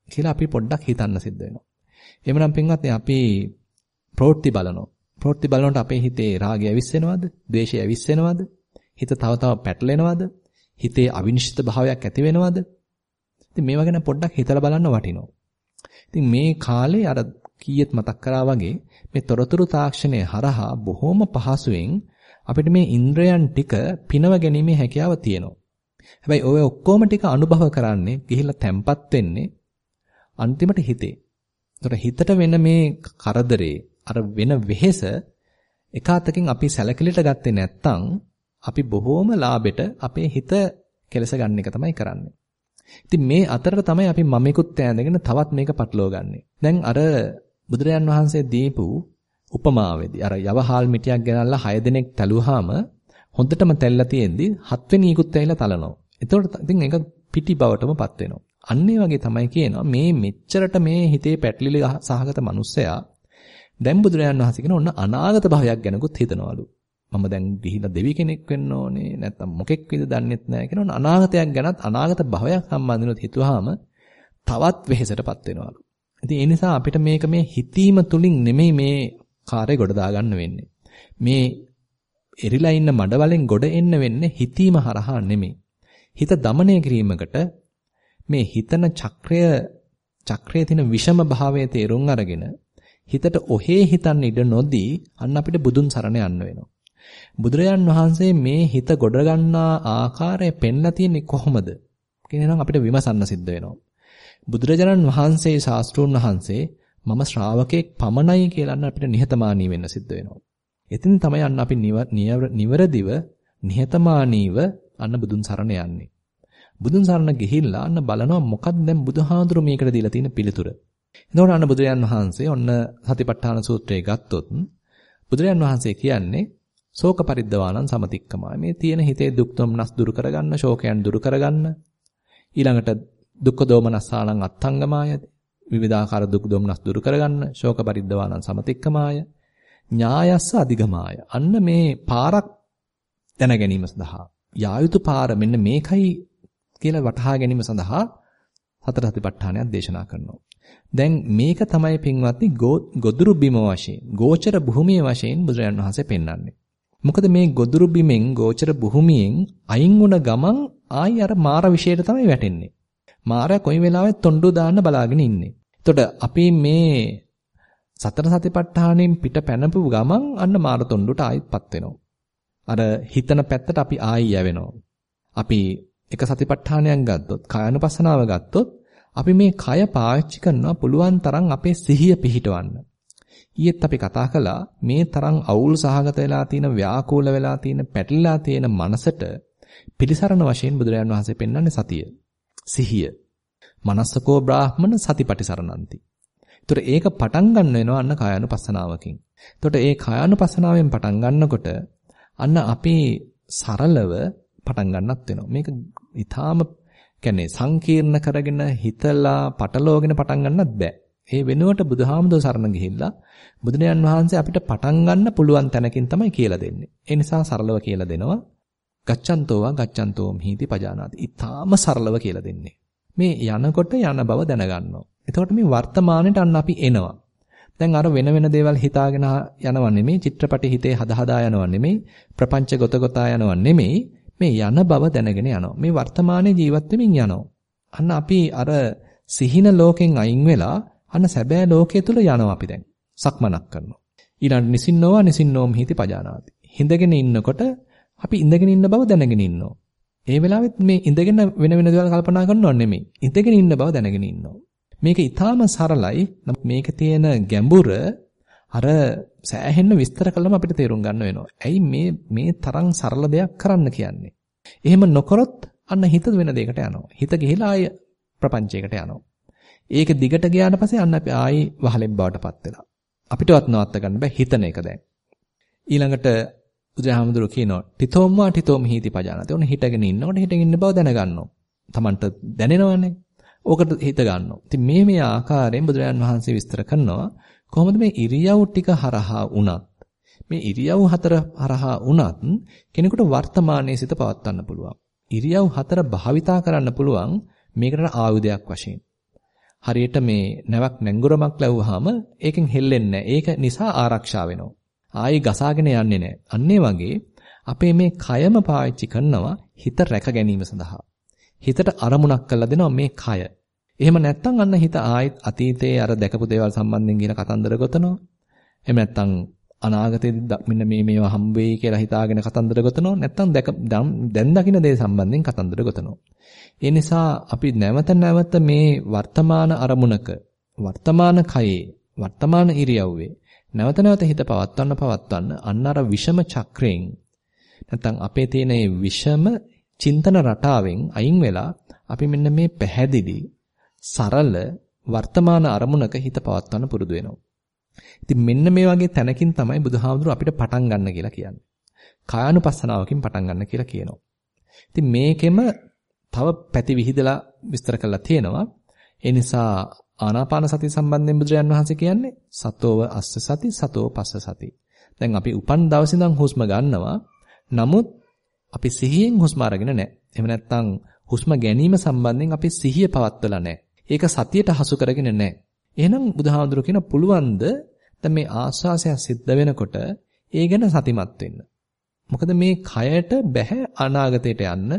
කියලා අපි පොඩ්ඩක් හිතන්න සිද්ධ වෙනවා. එහෙමනම් පින්වත්නි අපි ප්‍රවෘත්ති බලනවා. ප්‍රවෘත්ති බලනකොට අපේ හිතේ රාගය ඇවිස්සෙනවද? ද්වේෂය ඇවිස්සෙනවද? හිත තව තව පැටලෙනවද? හිතේ අවිනිශ්චිත භාවයක් ඇති වෙනවද? ඉතින් මේවා ගැන පොඩ්ඩක් හිතලා බලන්න වටිනවා. ඉතින් මේ කාලේ අර කීයත් මතක් කරා වගේ මේ තොරතුරු තාක්ෂණය හරහා බොහොම පහසුවෙන් අපිට මේ ඉන්ද්‍රයන් ටික පිනව ගැනීමේ හැකියාව තියෙනවා. හැබැයි ඔය ඔක්කොම ටික අනුභව කරන්නේ ගිහිල්ලා තැම්පත් වෙන්නේ අන්තිමට හිතේ. ඒතර හිතට වෙන මේ කරදරේ අර වෙන වෙහෙස එක අතකින් අපි සැලකිලිට ගත්තේ නැත්නම් අපි බොහෝම ලාභෙට අපේ හිත කෙලස ගන්න එක තමයි කරන්නේ. ඉතින් මේ අතරට තමයි අපි මමෙකුත් ඇඳගෙන තවත් මේක පටලවා ගන්නෙ. දැන් අර බුදුරජාන් වහන්සේ දීපු උපමාවේදී අර යවහාල් මිටියක් ගෙනල්ලා 6 දිනක් තැලුවාම හොඳටම තැල්ලා තියෙද්දි හත්වෙනි ඊකුත් ඇවිල්ලා තලනවා. එතකොට ඉතින් ඒක පිටි බවටමපත් වෙනවා. අන්න වගේ තමයි කියනවා මේ මෙච්චරට මේ හිතේ පැටලිලි සහගත මිනිස්සයා දැන් බුදුරජාන් වහන්සේ කියන ඔන්න අනාගත භවයක් ගැනකුත් හිතනවලු. මම දැන් ගිහිලා දෙවි කෙනෙක් වෙන්න ඕනේ නැත්නම් මොකෙක් විද දන්නෙත් නැහැ කියනවා අනාගතයක් ගැනත් අනාගත භවයක් සම්බන්ධනොත් හිතුවාම තවත් වෙහෙසටපත් වෙනවලු. ඉතින් ඒ නිසා අපිට මේක මේ හිතීම තුලින් නෙමෙයි මේ කාර්යය ගොඩ දාගන්න වෙන්නේ. මේ එරිලා ඉන්න මඩ වලින් ගොඩ එන්න වෙන්නේ හිතීම හරහා නෙමෙයි. හිත দমনය කිරීමකට මේ හිතන චක්‍රය චක්‍රයේ තියෙන විෂම භාවයේ තේරුම් අරගෙන හිතට ඔහේ හිතන්න ඉඩ නොදී අන්න අපිට බුදුන් සරණ යන්න වෙනවා. බුදුරජාන් වහන්සේ මේ හිත ගොඩ ගන්නා ආකාරය පෙන්ලා තියෙන්නේ කොහොමද? කියනනම් අපිට විමසන්න සිද්ධ වෙනවා. බුදුරජාණන් වහන්සේ ශාස්ත්‍රූන් වහන්සේ මම ශ්‍රාවකෙක් පමණයි කියලා අපිට නිහතමානී වෙන්න සිද්ධ වෙනවා. එතින් තමයි අන්න අපි නිවරදිව නිහතමානීව අන්න බුදුන් සරණ යන්නේ. බුදුන් සරණ ගිහිල්ලා අන්න බලනවා මොකක්ද දැන් බුදුහාඳුර මේකට දීලා තියෙන පිළිතුර. එතකොට අන්න බුදුරජාන් වහන්සේ ඔන්න සතිපට්ඨාන සූත්‍රය ගත්තොත් බුදුරජාන් වහන්සේ කියන්නේ ශෝක පරිද්දවානං සමතික්කමයි. මේ තියෙන හිතේ දුක් දුම්නස් දුරු කරගන්න, ශෝකයන් දුරු කරගන්න. ඊළඟට දුක්ඛ දෝමනස්සානං අත්ංගමාය. විවිධාකාර දුක් දුම්නස් දුරු කරගන්න, ශෝක පරිද්දවානං සමතික්කමාය. ඥායස්ස අධිගමාය. අන්න මේ පාරක් දැන ගැනීම සඳහා යා යුතු පාර මෙන්න මේකයි කියලා වටහා ගැනීම සඳහා සතර සතිපට්ඨානයක් දේශනා කරනවා. දැන් මේක තමයි පින්වත්නි ගොදුරු බිම වශයෙන්, ගෝචර භූමිය වශයෙන් බුදුරජාණන් වහන්සේ පෙන්වන්නේ. මොකද මේ ගොදුරු බිමෙන් ගෝචර භූමියෙන් අයින් වුණ ගමන් ආයි අර මාර විශේෂයට තමයි වැටෙන්නේ. මාරයා කොයි වෙලාවෙත් තොණ්ඩු දාන්න බලාගෙන ඉන්නේ. එතකොට අපි මේ සතර සතිපට්ඨානෙන් පිට පැනපු ගමන් අන්න මාර තොණ්ඩුට ආයිත්පත් වෙනවා. අර හිතන පැත්තට අපි ආයි යවෙනවා. අපි එක සතිපට්ඨානයක් ගත්තොත්, කායනුපස්සනාව ගත්තොත් අපි මේ කය පාවිච්චි කරනවා පුළුවන් තරම් අපේ සිහිය පිහිටවන්න. ඊයේත් අපි කතා කළා මේ තරම් අවුල් සහගත වෙලා තියෙන ව්‍යාකූල වෙලා තියෙන පැටලිලා තියෙන මනසට පිළිසරණ වශයෙන් බුදුරජාන් වහන්සේ පෙන්වන්නේ සතිය. සිහිය. මනසකෝ බ්‍රාහ්මන සතිපටිසරණන්ති. ඒතර ඒක පටන් ගන්න වෙනවා අන්න කායानुපස්සනාවකින්. එතකොට ඒ කායानुපස්සනාවෙන් පටන් ගන්නකොට අන්න අපි සරලව පටන් ගන්නත් වෙනවා. මේක ඊටාම කියන්නේ සංකීර්ණ කරගෙන හිතලා පටලවගෙන පටන් ගන්නත් බෑ. ඒ වෙනුවට බුදුහාමුදුර සරණ ගිහිල්ලා බුදුරජාන් වහන්සේ අපිට පටන් ගන්න පුළුවන් තැනකින් තමයි කියලා දෙන්නේ. ඒ නිසා සරලව කියලා දෙනවා. ගච්ඡන්තෝවා ගච්ඡන්තෝ මිහිති පජානාති. ඊටාම සරලව කියලා දෙන්නේ. මේ යනකොට යන බව දැනගන්නවා. එතකොට මේ වර්තමානෙට අන්න අපි එනවා. දැන් අර වෙන වෙන දේවල් හිතාගෙන යනව නෙමෙයි චිත්‍රපටි හිතේ හදා හදා යනව නෙමෙයි ප්‍රපංච ගොත ගොතා යනව නෙමෙයි මේ යන බව දැනගෙන යනවා. මේ වර්තමානයේ ජීවත් වෙමින් යනවා. අන්න අපි අර සිහින ලෝකෙන් අයින් වෙලා අන්න සැබෑ ලෝකයේ තුල යනවා අපි දැන්. සක්මනක් කරනවා. ඊළඟ නිසින්නෝවා නිසින්නෝම් හිති පජානාති. හිඳගෙන ඉන්නකොට අපි ඉඳගෙන ඉන්න බව දැනගෙන ඉන්නවා. ඒ වෙලාවෙත් මේ ඉඳගෙන වෙන වෙන දේවල් කල්පනා කරනව නෙමෙයි. ඉඳගෙන ඉන්න බව දැනගෙන ඉන්නවා. මේක ඊටාම සරලයි. නමුත් මේක තියෙන ගැඹුර අර සෑහෙන්න විස්තර කළම අපිට තේරුම් ගන්න වෙනවා. ඇයි මේ මේ තරම් සරල දෙයක් කරන්න කියන්නේ? එහෙම නොකරොත් අන්න හිත වෙන දෙයකට යනවා. හිත ගිහිලා ආය ප්‍රපංචයකට යනවා. ඒක දිගට ගියාට පස්සේ අන්න අපි ආයි වහලෙන් බවටපත් වෙලා. අපිටවත් නවත්ත ගන්න බෑ හිතන එක දැන්. ඊළඟට බුදුහාමුදුරුවෝ කියනවා ටිතෝම්වා ටිතෝම් හීති පජානති. ඔන්න හිටගෙන ඉන්නකොට හිටගෙන ඉන්න බව දැනගන්නවා. Tamanට දැනෙනවනේ. ඕකට හිත ගන්නවා. ඉතින් මේ මේ ආකාරයෙන් බුදුරජාන් වහන්සේ විස්තර කරනවා කොහොමද මේ ඉරියව් ටික හරහා වුණත් මේ ඉරියව් හතර හරහා වුණත් කෙනෙකුට වර්තමානයේ සිත පවත්වන්න පුළුවන්. ඉරියව් හතර භාවිතා කරන්න පුළුවන් මේකට ආයුධයක් වශයෙන්. හරියට මේ නැවක් නැංගුරමක් ලැබුවාම ඒකෙන් හෙල්ලෙන්නේ ඒක නිසා ආරක්ෂා වෙනවා. ආයි ගසාගෙන යන්නේ නැහැ. අන්නේ වගේ අපේ මේ කයම පාවිච්චි කරනවා හිත රැක ගැනීම සඳහා. හිතට අරමුණක් කරලා දෙනවා මේ කය. එහෙම නැත්නම් අන්න හිත ආයෙත් අතීතයේ අර දැකපු දේවල් සම්බන්ධයෙන් කියලා කතන්දර ගොතනවා. එහෙම නැත්නම් අනාගතයේදී මෙන්න මේ මේවා හම්බ වෙයි කියලා හිතාගෙන කතන්දර ගොතනවා. නැත්නම් දැක දැන් දකින්න දේ සම්බන්ධයෙන් කතන්දර ගොතනවා. ඒ නිසා අපි නැවත නැවත මේ වර්තමාන අරමුණක වර්තමාන කයේ වර්තමාන ඉරියව්වේ නැවත නැවත හිත පවත්වන්න පවත්වන්න අන්න අර විෂම චක්‍රයෙන් නැත්නම් අපේ තියෙන මේ විෂම චින්තන රටාවෙන් අයින් වෙලා අපි මෙන්න මේ පැහැදිලි සරල වර්තමාන අරමුණක හිත පවත්වන්න පුරුදු වෙනවා. ඉතින් මෙන්න මේ වගේ තැනකින් තමයි බුදුහාමුදුරු අපිට පටන් ගන්න කියලා කියන්නේ. කායानुපස්සනාවකින් පටන් ගන්න කියලා කියනවා. ඉතින් මේකෙම තව පැති විහිදලා විස්තර කරලා තියෙනවා. ඒ නිසා ආනාපාන සතිය සම්බන්ධයෙන් බුදුරජාන් වහන්සේ කියන්නේ සතෝව අස්ස සති සතෝ පස්ස සති. දැන් අපි උපන් දවසේ ඉඳන් හුස්ම ගන්නවා. නමුත් අපි සිහියෙන් හුස්ම අරගෙන නැහැ. එහෙම නැත්නම් හුස්ම ගැනීම සම්බන්ධයෙන් අපි සිහිය පවත්වලා නැහැ. ඒක සතියට හසු කරගෙන නැහැ. එහෙනම් බුදුහාමුදුරු කියන පුළුවන්ද දැන් මේ ආස්වාසය සිද්ධ වෙනකොට ඒ ගැන සතිමත් වෙන්න. මොකද මේ කයට බැහැ අනාගතයට යන්න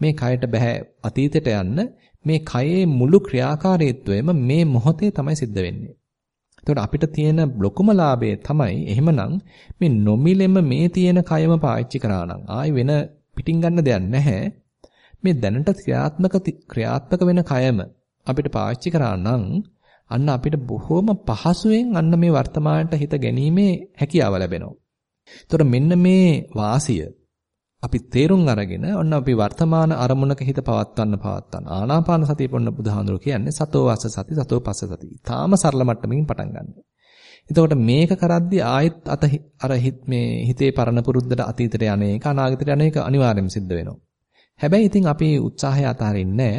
මේ කයට බැහැ අතීතයට යන්න මේ කයේ මුළු ක්‍රියාකාරීත්වයම මේ මොහොතේ තමයි සිද්ධ වෙන්නේ. එතකොට අපිට තියෙන ලොකුම ලාභය තමයි එහෙමනම් මේ නොමිලෙම මේ තියෙන කයම පාවිච්චි කරා නම් ආයි වෙන පිටින් ගන්න දෙයක් නැහැ. මේ දැනට ක්‍රියාත්මක ක්‍රියාත්මක වෙන කයම අපිට පාවිච්චි කරා නම් අන්න අපිට බොහොම පහසුවෙන් අන්න මේ වර්තමානට හිත ගැනීමේ හැකියාව ලැබෙනවා. එතකොට මෙන්න මේ වාසිය අපි තේරුම් අරගෙන ඔන්න අපි වර්තමාන අරමුණක හිත පවත්වන්න පවත්වන්න ආනාපාන සතිය පොන්න බුදුහාඳුර කියන්නේ සතෝ වාස සති සතෝ පස්ස සති. ඊටාම සරල මට්ටමකින් පටන් ගන්න. එතකොට මේක කරද්දී ආයෙත් අත අර මේ හිතේ පරණ පුරුද්දට අතීතයට යන්නේක අනාගතයට යන්නේක අනිවාර්යයෙන්ම සිද්ධ වෙනවා. හැබැයි ඉතින් අපි උත්සාහය අතාරින්නේ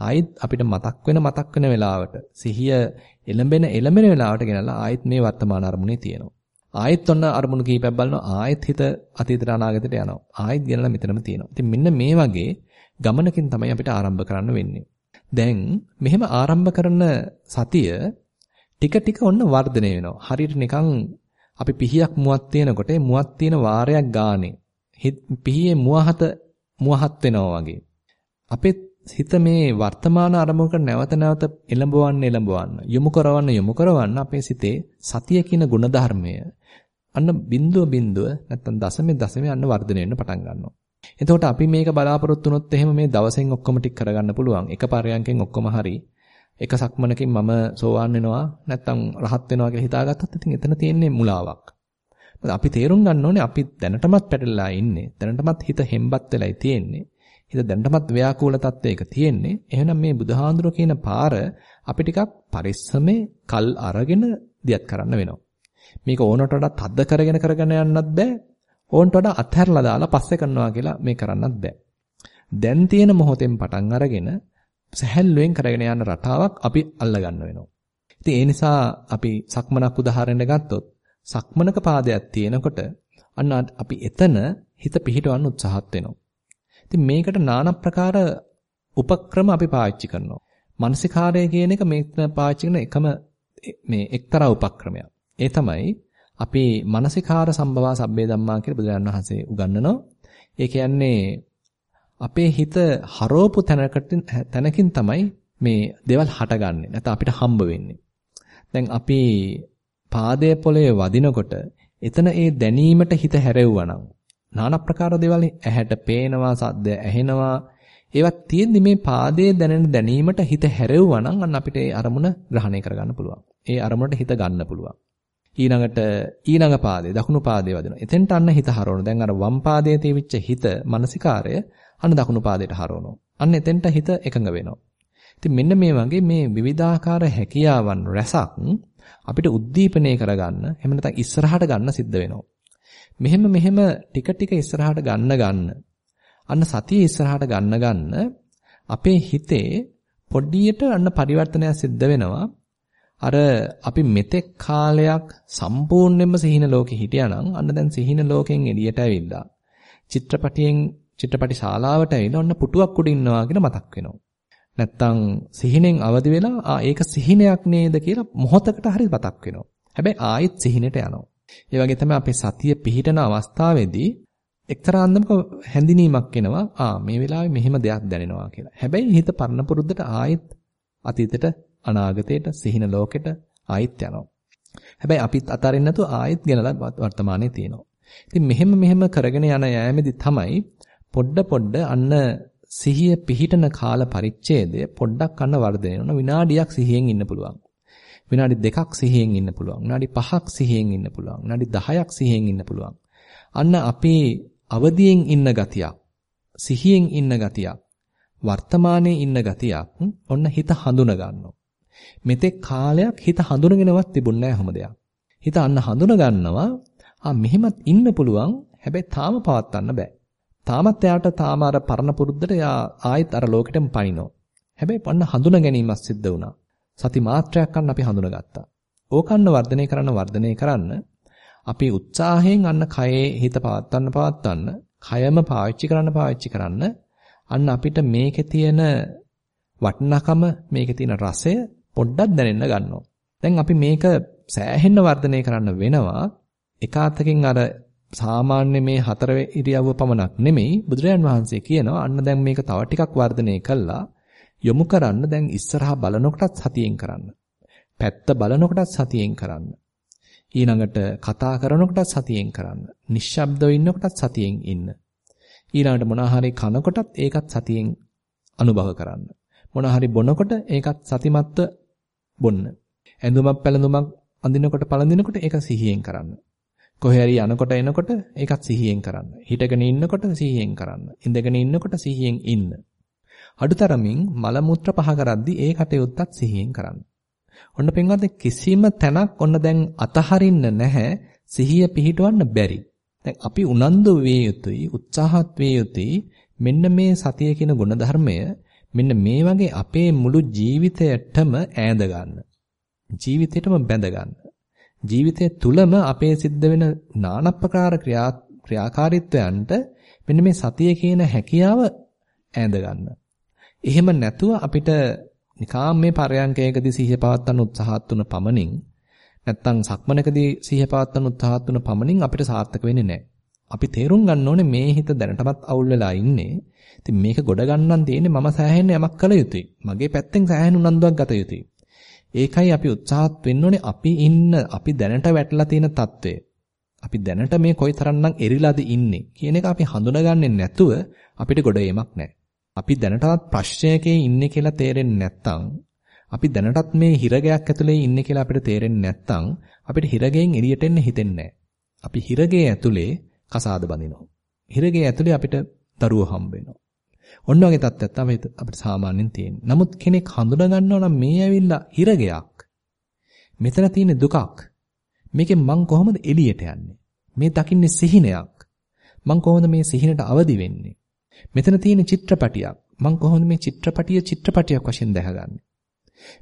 ආයෙත් අපිට මතක් වෙන මතක් වෙන වෙලාවට සිහිය එළඹෙන එළඹෙන වෙලාවට ගෙනලා ආයෙත් මේ වර්තමාන අරමුණේ තියෙනවා. ආයෙත් ඔන්න අරමුණු කීපයක් බලනවා ආයෙත් හිත අතීතයට අනාගතයට යනවා ආයෙත් ගෙනලා මෙතනම තියෙනවා ඉතින් මෙන්න මේ වගේ ගමනකින් තමයි අපිට ආරම්භ කරන්න වෙන්නේ දැන් මෙහෙම ආරම්භ කරන සතිය ටික ටික ඔන්න වර්ධනය වෙනවා හරියට නිකන් අපි පිහියක් මුවක් තියෙනකොට ඒ මුවක් තියෙන වාරයක් ගානේ පිහියේ මුවහත මුවහත් වෙනවා වගේ. අපේ හිත මේ වර්තමාන අරමුණකට නැවත නැවත එළඹවන්න එළඹවන්න යොමු කරවන්න යොමු කරවන්න අපේ සිතේ සතිය කියන ගුණධර්මය අන්න බිඳුව බිඳුව නැත්තම් දශමේ දශමේ අන්න වර්ධනය වෙන්න පටන් ගන්නවා. එතකොට අපි මේක බලාපොරොත්තු වුණොත් එහෙම මේ දවසෙන් ඔක්කොම ටික කරගන්න පුළුවන්. එක පරයන්කෙන් ඔක්කොම හරි එක සක්මනකින් මම සෝවාන් වෙනවා නැත්තම් රහත් වෙනවා කියලා හිතාගත්තොත් ඉතින් එතන තියෙන්නේ මුලාවක්. අපි තේරුම් ගන්න ඕනේ අපි දැනටමත් පැටලලා ඉන්නේ. දැනටමත් හිත හෙම්බත් වෙලයි තියෙන්නේ. හිත දැනටමත් ව්‍යාකූල තත්වයක තියෙන්නේ. එහෙනම් මේ බුදුහාඳුර කියන පාර අපි ටිකක් පරිස්සමේ කල් අරගෙන දියත් කරන්න වෙනවා. මේක ඕනට වඩා තද්ද කරගෙන කරගෙන යන්නත් බෑ. ඕනට වඩා අත්හැරලා දාලා පස්සේ කරනවා කියලා මේ කරන්නත් බෑ. දැන් තියෙන මොහොතෙන් පටන් අරගෙන සැහැල්ලුවෙන් කරගෙන යන රටාවක් අපි අල්ලගන්න වෙනවා. ඉතින් ඒ නිසා අපි සක්මනක් උදාහරණයක් ගත්තොත් සක්මනක පාදයක් තියෙනකොට අන්න අපි එතන හිත පිහිටවන්න උත්සාහත් වෙනවා. ඉතින් මේකට নানা ප්‍රකාර උපක්‍රම අපි පාවිච්චි කරනවා. මානසිකාරය කියන එක මේ පාවිච්චි කරන එකම මේ එක්තරා උපක්‍රමයක්. ඒ තමයි අපි මානසිකාර සම්භවා සබ්බේ ධම්මා කියලා බුදුරජාණන් වහන්සේ උගන්වනවා. ඒ කියන්නේ අපේ හිත හරවපු තැනකට තැනකින් තමයි මේ දේවල් හටගන්නේ. නැත්නම් අපිට හම්බ වෙන්නේ. දැන් අපි පාදයේ පොළවේ වදිනකොට එතන ඒ දැනීමට හිත හැරෙව්වා නම් নানা ප්‍රකාර දේවල් ඇහැට පේනවා, සද්ද ඇහෙනවා. ඒවත් තියෙන්නේ මේ පාදයේ දැනෙන දැනීමට හිත හැරෙව්වා නම් අන්න අපිට ඒ අරමුණ ග්‍රහණය කරගන්න පුළුවන්. ඒ අරමුණට හිත ගන්න පුළුවන්. ඊළඟට ඊළඟ පාදයේ දකුණු පාදයේ වදිනවා. එතෙන්ට අන්න හිත හරවනවා. දැන් අර වම් පාදයේ තියවිච්ච හිත මානසිකාරය අන්න දකුණු පාදයට හරවනවා. අන්න එතෙන්ට හිත එකඟ වෙනවා. ඉතින් මෙන්න මේ වගේ මේ විවිධාකාර හැකියාවන් රැසක් අපිට උද්දීපනය කරගන්න එහෙම නැත්නම් ඉස්සරහට ගන්න සිද්ධ වෙනවා. මෙහෙම මෙහෙම ටික ටික ඉස්සරහට ගන්න ගන්න අන්න සතිය ඉස්සරහට ගන්න ගන්න අපේ හිතේ පොඩියට අන්න පරිවර්තනයක් සිද්ධ වෙනවා. අර අපි මෙතෙක් කාලයක් සම්පූර්ණයෙන්ම සිහින ලෝකෙ හිටියානම් අන්න දැන් සිහින ලෝකෙන් එළියට ඇවිල්ලා චිත්‍රපටියෙන් චිත්‍රපටි ශාලාවට ඇවිල්ලා ඔන්න පුටුවක් උඩ ඉන්නවා කියලා මතක් වෙනවා. නැත්තම් සිහිනෙන් අවදි වෙලා ආ ඒක සිහිනයක් නේද කියලා මොහොතකට හරි මතක් වෙනවා. හැබැයි ආයෙත් සිහිනෙට යනවා. ඒ වගේ තමයි අපේ සතිය පිහිටන අවස්ථාවේදී එක්තරා අන්දමක හැඳිනීමක් එනවා. ආ මේ වෙලාවේ මෙහෙම දෙයක් දැනෙනවා කියලා. හැබැයි හිත පරණ පුරුද්දට ආයෙත් අතීතයට අනාගතයට සිහින ලෝකෙට ආයෙත් යනවා. හැබැයි අපිත් අතාරින්න නැතුව ආයෙත් ගෙනලා වර්තමානයේ තියෙනවා. ඉතින් මෙහෙම මෙහෙම කරගෙන යන යෑමේදී තමයි පොඩ පොඩ අන්න සිහිය පිහිටන කාල පරිච්ඡේදය පොඩ්ඩක් අන්න වර්ධනය වෙනවා. විනාඩියක් සිහියෙන් ඉන්න පුළුවන්. විනාඩි දෙකක් සිහියෙන් ඉන්න පුළුවන්. විනාඩි පහක් සිහියෙන් ඉන්න පුළුවන්. විනාඩි 10ක් සිහියෙන් ඉන්න පුළුවන්. අන්න අපේ අවදියෙන් ඉන්න ගතියක්, සිහියෙන් ඉන්න ගතියක්, වර්තමානයේ ඉන්න ගතියක් ඔන්න හිත හඳුන ගන්නවා. මෙතෙක් කාලයක් හිත හඳුනගෙනවත් තිබුණ නැහැ හැම දෙයක්. හිත අන්න හඳුන ගන්නවා ආ මෙහෙමත් ඉන්න පුළුවන් හැබැයි තාම පවත්වන්න බෑ. තාමත් එයාට තාම අර පරණ පුරුද්දට එයා ආයෙත් අර ලෝකෙටම පනිනවා. හැබැයි පන්න හඳුන ගැනීමක් සිද්ධ වුණා. සති මාත්‍රයක් අන්න අපි හඳුනගත්තා. ඕකන්න වර්ධනය කරන්න වර්ධනය කරන්න අපි උත්සාහයෙන් අන්න කයේ හිත පවත්වන්න පවත්වන්න කයම පාවිච්චි කරන්න පාවිච්චි කරන්න අන්න අපිට මේකේ තියෙන වටිනාකම මේකේ තියෙන රසය පොඩ්ඩක් දැනෙන්න ගන්නවා. දැන් අපි මේක සෑහෙන්න වර්ධනය කරන්න වෙනවා. එකාතකින් අර සාමාන්‍ය මේ හතර ඉරියව්ව පමණක් නෙමෙයි බුදුරජාන් වහන්සේ කියනවා අන්න දැන් මේක තව ටිකක් වර්ධනය කළා යොමු කරන්න දැන් ඉස්සරහා බලනකොටත් සතියෙන් කරන්න. පැත්ත බලනකොටත් සතියෙන් කරන්න. ඊළඟට කතා කරනකොටත් සතියෙන් කරන්න. නිශ්ශබ්දව ඉන්නකොටත් සතියෙන් ඉන්න. ඊළඟට මොනවා කනකොටත් ඒකත් සතියෙන් අනුභව කරන්න. මොනවා හරි බොනකොට ඒකත් සතිමත්ව බොන්න. ඇඳුමක් පැළඳුමක් අඳිනකොට පළඳිනකොට ඒක සිහියෙන් කරන්න. කොහේ හරි යනකොට එනකොට ඒකත් සිහියෙන් කරන්න. හිටගෙන ඉන්නකොට සිහියෙන් කරන්න. ඉඳගෙන ඉන්නකොට සිහියෙන් ඉන්න. අඩුතරමින් මල මුත්‍ර පහ කරද්දී ඒ කටයුත්තත් සිහියෙන් කරන්න. ඔන්න පින්වත් කිසිම තැනක් ඔන්න දැන් අතහරින්න නැහැ සිහිය පිහිටවන්න බැරි. දැන් අපි උනන්දු විය යුතුයි උත්සාහත් විය යුතුයි මෙන්න මේ සතිය කියන ගුණධර්මය මෙන්න මේ වගේ අපේ මුළු ජීවිතයටම ඈඳ ගන්න. ජීවිතයටම බැඳ ගන්න. ජීවිතය තුලම අපේ සිද්ධ වෙන নানা ප්‍රකාර ක්‍රියා ක්‍රියාකාරීත්වයන්ට මෙන්න මේ සතිය කියන හැකියාව ඈඳ ගන්න. එහෙම නැතුව අපිට නිකාම් මේ පරයන්කයකදී සිහිය පවත්වන්න උත්සාහත් වන පමණින් නැත්තම් සක්මනකදී සිහිය පවත්වන්න උත්සාහත් වන පමණින් අපිට සාර්ථක වෙන්නේ නැහැ. අපි තේරුම් ගන්න ඕනේ මේ හිත දැනටමත් අවුල් වෙලා ඉන්නේ. ඉතින් මේක ගොඩ ගන්නන් තියෙන්නේ මම සෑහෙන යමක් කළ යුතුයි. මගේ පැත්තෙන් සෑහෙන උනන්දුවක් ගත යුතුයි. ඒකයි අපි උත්සාහත් වෙන්න ඕනේ අපි ඉන්න අපි දැනට වැටලා තියෙන తත්වය. අපි දැනට මේ කොයිතරම්නම් එරිලාද ඉන්නේ කියන එක අපි හඳුනගන්නේ නැතුව අපිට ගොඩ එමක් නැහැ. අපි දැනටවත් ප්‍රශ්නයකේ ඉන්නේ කියලා තේරෙන්නේ නැත්නම් අපි දැනටත් මේ හිරගයක් ඇතුලේ ඉන්නේ කියලා අපිට තේරෙන්නේ නැත්නම් අපිට හිරගෙන් එළියට එන්න හිතෙන්නේ අපි හිරගේ ඇතුලේ කසාද බඳිනවා. හිරගේ ඇතුලේ අපිට දරුවෝ හම්බ වෙනවා. ඔන්න ඔයගේ තත්ත්වයක් තමයි අපිට සාමාන්‍යයෙන් තියෙන්නේ. නමුත් කෙනෙක් හඳුනා ගන්නවා නම් මේ ඇවිල්ලා හිරගයක්. මෙතන තියෙන දුකක්. මේකෙන් මං කොහොමද එළියට යන්නේ? මේ දකින්නේ සිහිනයක්. මං කොහොමද මේ සිහිනට අවදි වෙන්නේ? මෙතන තියෙන චිත්‍රපටියක්. මං කොහොමද මේ චිත්‍රපටිය චිත්‍රපටියක් වශයෙන් දැකගන්නේ?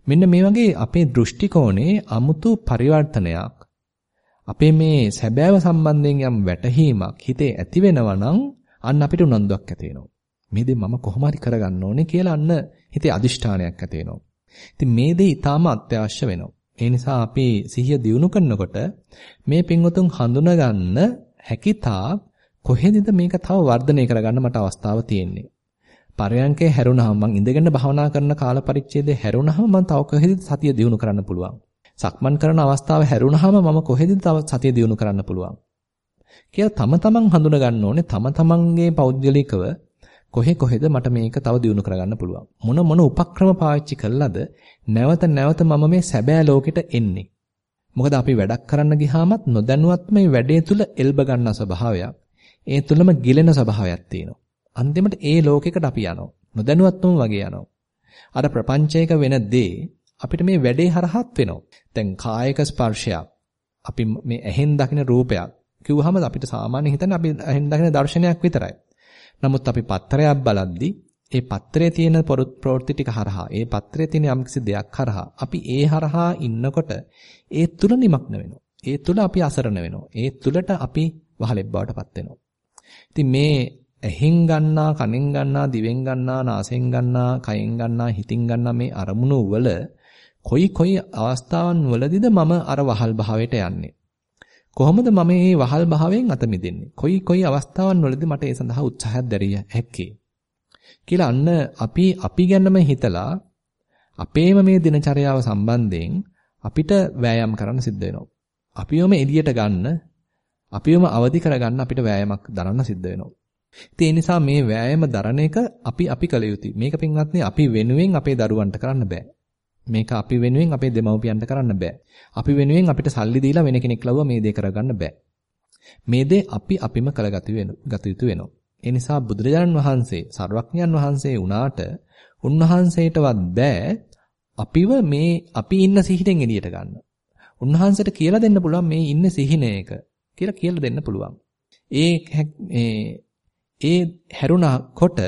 මෙන්න මේ වගේ අපේ දෘෂ්ටි කෝණේ අමුතු පරිවර්තනයක් අපේ මේ සැබෑව සම්බන්ධයෙන් යම් වැටහීමක් හිතේ ඇති වෙනවා නම් අන්න අපිට උනන්දුවක් ඇති වෙනවා. මේ දේ මම කොහොම හරි කරගන්න ඕනේ කියලා අන්න හිතේ අදිෂ්ඨානයක් ඇති වෙනවා. ඉතින් මේ දේ ඊටාම අත්‍යවශ්‍ය වෙනවා. ඒ නිසා අපි සිහිය දියුණු කරනකොට මේ පින්වතුන් හඳුනගන්න හැකිතාක් කොහෙදද මේක තව වර්ධනය කරගන්න මට අවස්ථාව තියෙන්නේ. පරයන්කේ හැරුණාම මං ඉඳගෙන භාවනා කරන කාල පරිච්ඡේදයේ හැරුණාම මං තව කොහෙද සතිය දියුණු කරන්න පුළුවන්. සක්මන් කරන අවස්ථාව හැරුණාම මම කොහෙද තව සතිය දියුණු කරන්න පුළුවන්. කියලා තම තමන් හඳුන ගන්න ඕනේ තම තමන්ගේ පෞද්ගලිකව කොහෙ කොහෙද මට මේක තව දියුණු කරගන්න පුළුවන්. මොන මොන උපක්‍රම පාවිච්චි කළාද නැවත නැවත මම මේ සැබෑ ලෝකෙට එන්නේ. මොකද අපි වැඩක් කරන්න ගියාමත් නොදැනුවත්ම මේ වැඩේ තුල එල්බ ගන්න ස්වභාවයක්. ඒ තුලම ගිලෙන ස්වභාවයක් තියෙනවා. අන්තිමට ඒ ලෝකෙකට අපි යනවා. නොදැනුවත්වම වගේ යනවා. අර ප්‍රපංචයක වෙන දේ අපිට මේ වැඩේ හරහත් වෙනවා. දැන් කායික ස්පර්ශයක් අපි මේ ඇහෙන් දකින රූපයක් කිව්වහම අපිට සාමාන්‍ය හිතන්නේ අපි ඇහෙන් දකින දර්ශනයක් විතරයි. නමුත් අපි පත්‍රයක් බලද්දී ඒ පත්‍රයේ තියෙන ප්‍රවෘත්ති ටික හරහා ඒ පත්‍රයේ තියෙන යම්කිසි දෙයක් හරහා අපි ඒ හරහා ඉන්නකොට ඒ තුල නිමක්න වෙනවා. ඒ තුල අපි අසරණ වෙනවා. ඒ තුලට අපි වහලෙක් බවට පත් වෙනවා. ඉතින් මේ ඇහෙන් ගන්නා, කනෙන් ගන්නා, දිවෙන් ගන්නා, නාසයෙන් ගන්නා, කයෙන් ගන්නා, හිතින් ගන්නා මේ අරමුණු වල කොයි කොයි අවස්ථාවන් වලදීද මම අර වහල් භාවයට යන්නේ? කොහොමද මම මේ වහල් භාවයෙන් අත මිදෙන්නේ? කොයි කොයි අවස්ථාවන් වලදී මට ඒ සඳහා උත්සාහයක් දැරිය හැක්කේ? කියලා අන්න අපි අපි ගැනම හිතලා අපේම මේ දිනචර්යාව සම්බන්ධයෙන් අපිට වෑයම් කරන්න සිද්ධ වෙනවා. අපිවම එළියට ගන්න, අපිවම අවදි කරගන්න අපිට වෑයමක් දරන්න සිද්ධ වෙනවා. ඉතින් ඒ නිසා මේ වෑයම දරන එක අපි අපි කළ යුතුයි. මේක පින්වත්නි අපි වෙනුවෙන් අපේ දරුවන්ට කරන්න බෑ. මේක අපි වෙනුවෙන් අපේ දෙමව්පියන්ට කරන්න බෑ. අපි වෙනුවෙන් අපිට සල්ලි දීලා වෙන කෙනෙක් ලව්ව මේ දේ කරගන්න බෑ. මේ දේ අපි අපිම කරගත යුතු වෙනවා. ඒ නිසා බුදුරජාණන් වහන්සේ, සර්වඥයන් වහන්සේ වුණාට උන්වහන්සේටවත් බෑ අපිව මේ අපි ඉන්න සිහිනෙන් එළියට ගන්න. උන්වහන්සේට කියලා දෙන්න පුළුවන් මේ ඉන්නේ සිහිනයක කියලා කියලා දෙන්න පුළුවන්. ඒ ඒ හැරුණාකොට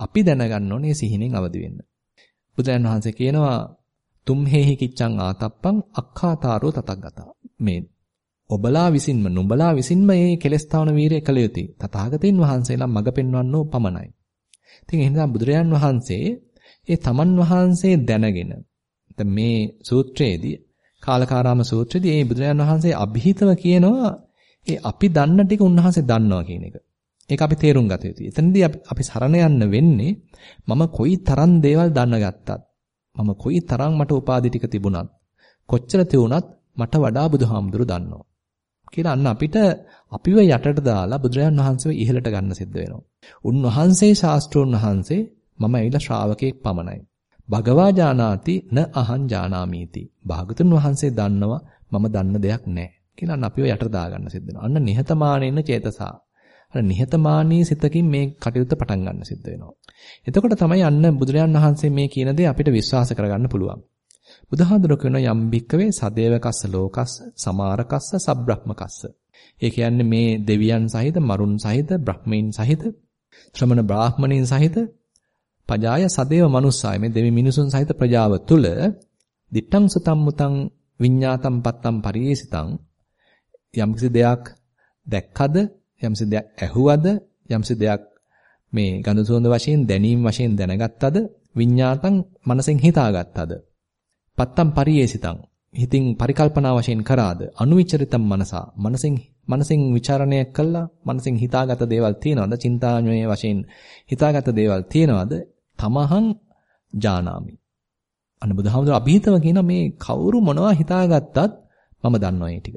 අපි දැනගන්න ඕනේ සිහිනෙන් අවදි වෙන්න. බුදුන් වහන්සේ කියනවා තුම්හෙහි කිච්ඡං ආතප්පං අක්ඛාතාරෝ තතග්ගතා. මේ ඔබලා විසින්ම නුඹලා විසින්ම මේ කෙලස්තාවන වීරිය කළ යුතුයි. තථාගතයන් වහන්සේලා මඟ පෙන්වන්නෝ පමණයි. ඉතින් එහෙනම් බුදුරජාන් වහන්සේ ඒ තමන් වහන්සේ දැනගෙන දැන් මේ සූත්‍රයේදී කාලකාරාම සූත්‍රයේදී මේ බුදුරජාන් වහන්සේ અભිහිතව කියනවා ඒ අපි දන්න ටික උන්වහන්සේ දන්නවා කියන එක. ඒක අපි තේරුම් ගත යුතුයි. එතනදී අපි සරණ යන්න වෙන්නේ මම කොයි තරම් දේවල් දන්න ගත්තත් මම කොයි තරම් මට උපාධි ටික තිබුණත් කොච්චර තියුණත් මට වඩා බුදුහාමුදුරු දන්නවා. කියලා අන්න අපිට අපිව යටට දාලා බුදුරජාණන් වහන්සේව ඉහළට ගන්න සිද්ධ වෙනවා. උන්වහන්සේ ශාස්ත්‍රෝන් වහන්සේ මම ඇවිල්ලා ශ්‍රාවකෙක් පමණයි. භගවා ජානාති න අහං ජානාමීති. භාගතුන් වහන්සේ දන්නවා මම දන්න දෙයක් නැහැ. කියලා අන්න අපිව යටට දාගන්න සිද්ධ වෙනවා. අන්න නිහතමානීන චේතසා අර නිහතමානී සිතකින් මේ කටයුත්ත පටන් ගන්න සිද්ධ වෙනවා. එතකොට තමයි අන්න බුදුරජාන් වහන්සේ මේ කියන දේ අපිට විශ්වාස කරගන්න පුළුවන්. බුදුහාඳුර කියන යම් භික්කවේ සදේවකස්ස ලෝකස්ස සමාරකස්ස සබ්‍රහ්මකස්ස. ඒ කියන්නේ මේ දෙවියන් සහිත මරුන් සහිත බ්‍රහ්මීන් සහිත ශ්‍රමණ බ්‍රාහ්මණීන් සහිත පජාය සදේව මනුස්සාය මේ දෙවි මිනිසුන් සහිත ප්‍රජාව තුල දිත්තං සතම් මුතං විඤ්ඤාතම් පත්තම් පරියේසිතං යම්කිසි දෙයක් දැක්කද යම්සි දෙයක් ඇහුවද යම්සි දෙයක් මේ ගඳ සුවඳ වශයෙන් දැනීම වශයෙන් දැනගත්තද විඤ්ඤාතං මනසෙන් හිතාගත්තද? පත්තම් පරියේසිතං. හිතින් පරිකල්පනා වශයෙන් කරාද? අනුවිචරිතම් මනසා. මනසෙන් මනසෙන් ਵਿਚාරණය කළා මනසෙන් හිතාගත දේවල් තියනවාද? චින්තාඥයේ වශයෙන් හිතාගත දේවල් තියනවාද? තමහං ජානාමි. අන්න බුදුහාමුදුර අභීතව කියන මේ කවුරු මොනවා හිතාගත්තත් මම දන්නවා ඒ ටික.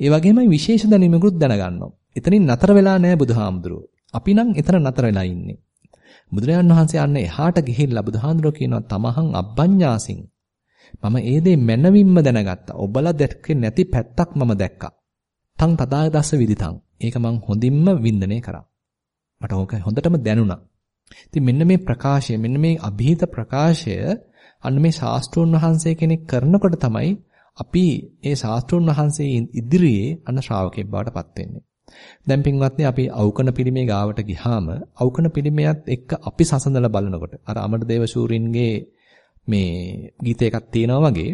ඒ වගේමයි විශේෂ දැනීමකුත් දැනගන්නවා. එතනින් නතර වෙලා නැහැ බුදුහාමුදුරුව. අපි නම් එතන නතර වෙලා ඉන්නේ. බුදුරජාණන් වහන්සේ අන්න එහාට ගිහිල්ලා බුදුහාඳුරෝ කියනවා තමහං අබ්බඤ්ඤාසින් මම ඒ දේ මනවින්ම දැනගත්තා. ඔබලා දැක්කේ නැති පැත්තක් මම දැක්කා. තං තදාදස්ස විදිතං. ඒක මං හොඳින්ම වින්දනය කරා. මට ඕක හොඳටම දැනුණා. ඉතින් මෙන්න මේ ප්‍රකාශය මෙන්න මේ અભීත ප්‍රකාශය අන්න මේ ශාස්ත්‍රෝන් වහන්සේ කෙනෙක් කරනකොට තමයි අපි ඒ ශාස්ත්‍රෝන් වහන්සේ ඉදිරියේ අන්න ශ්‍රාවකෙක් බවට පත් වෙන්නේ. දැන් පින්වත්නි අපි අවකන පිළිමේ ගාවට ගිහාම අවකන පිළිමයත් එක්ක අපි සසඳලා බලනකොට අර අමරදේව ශූරින්ගේ මේ ගීත එකක් තියෙනවා වගේ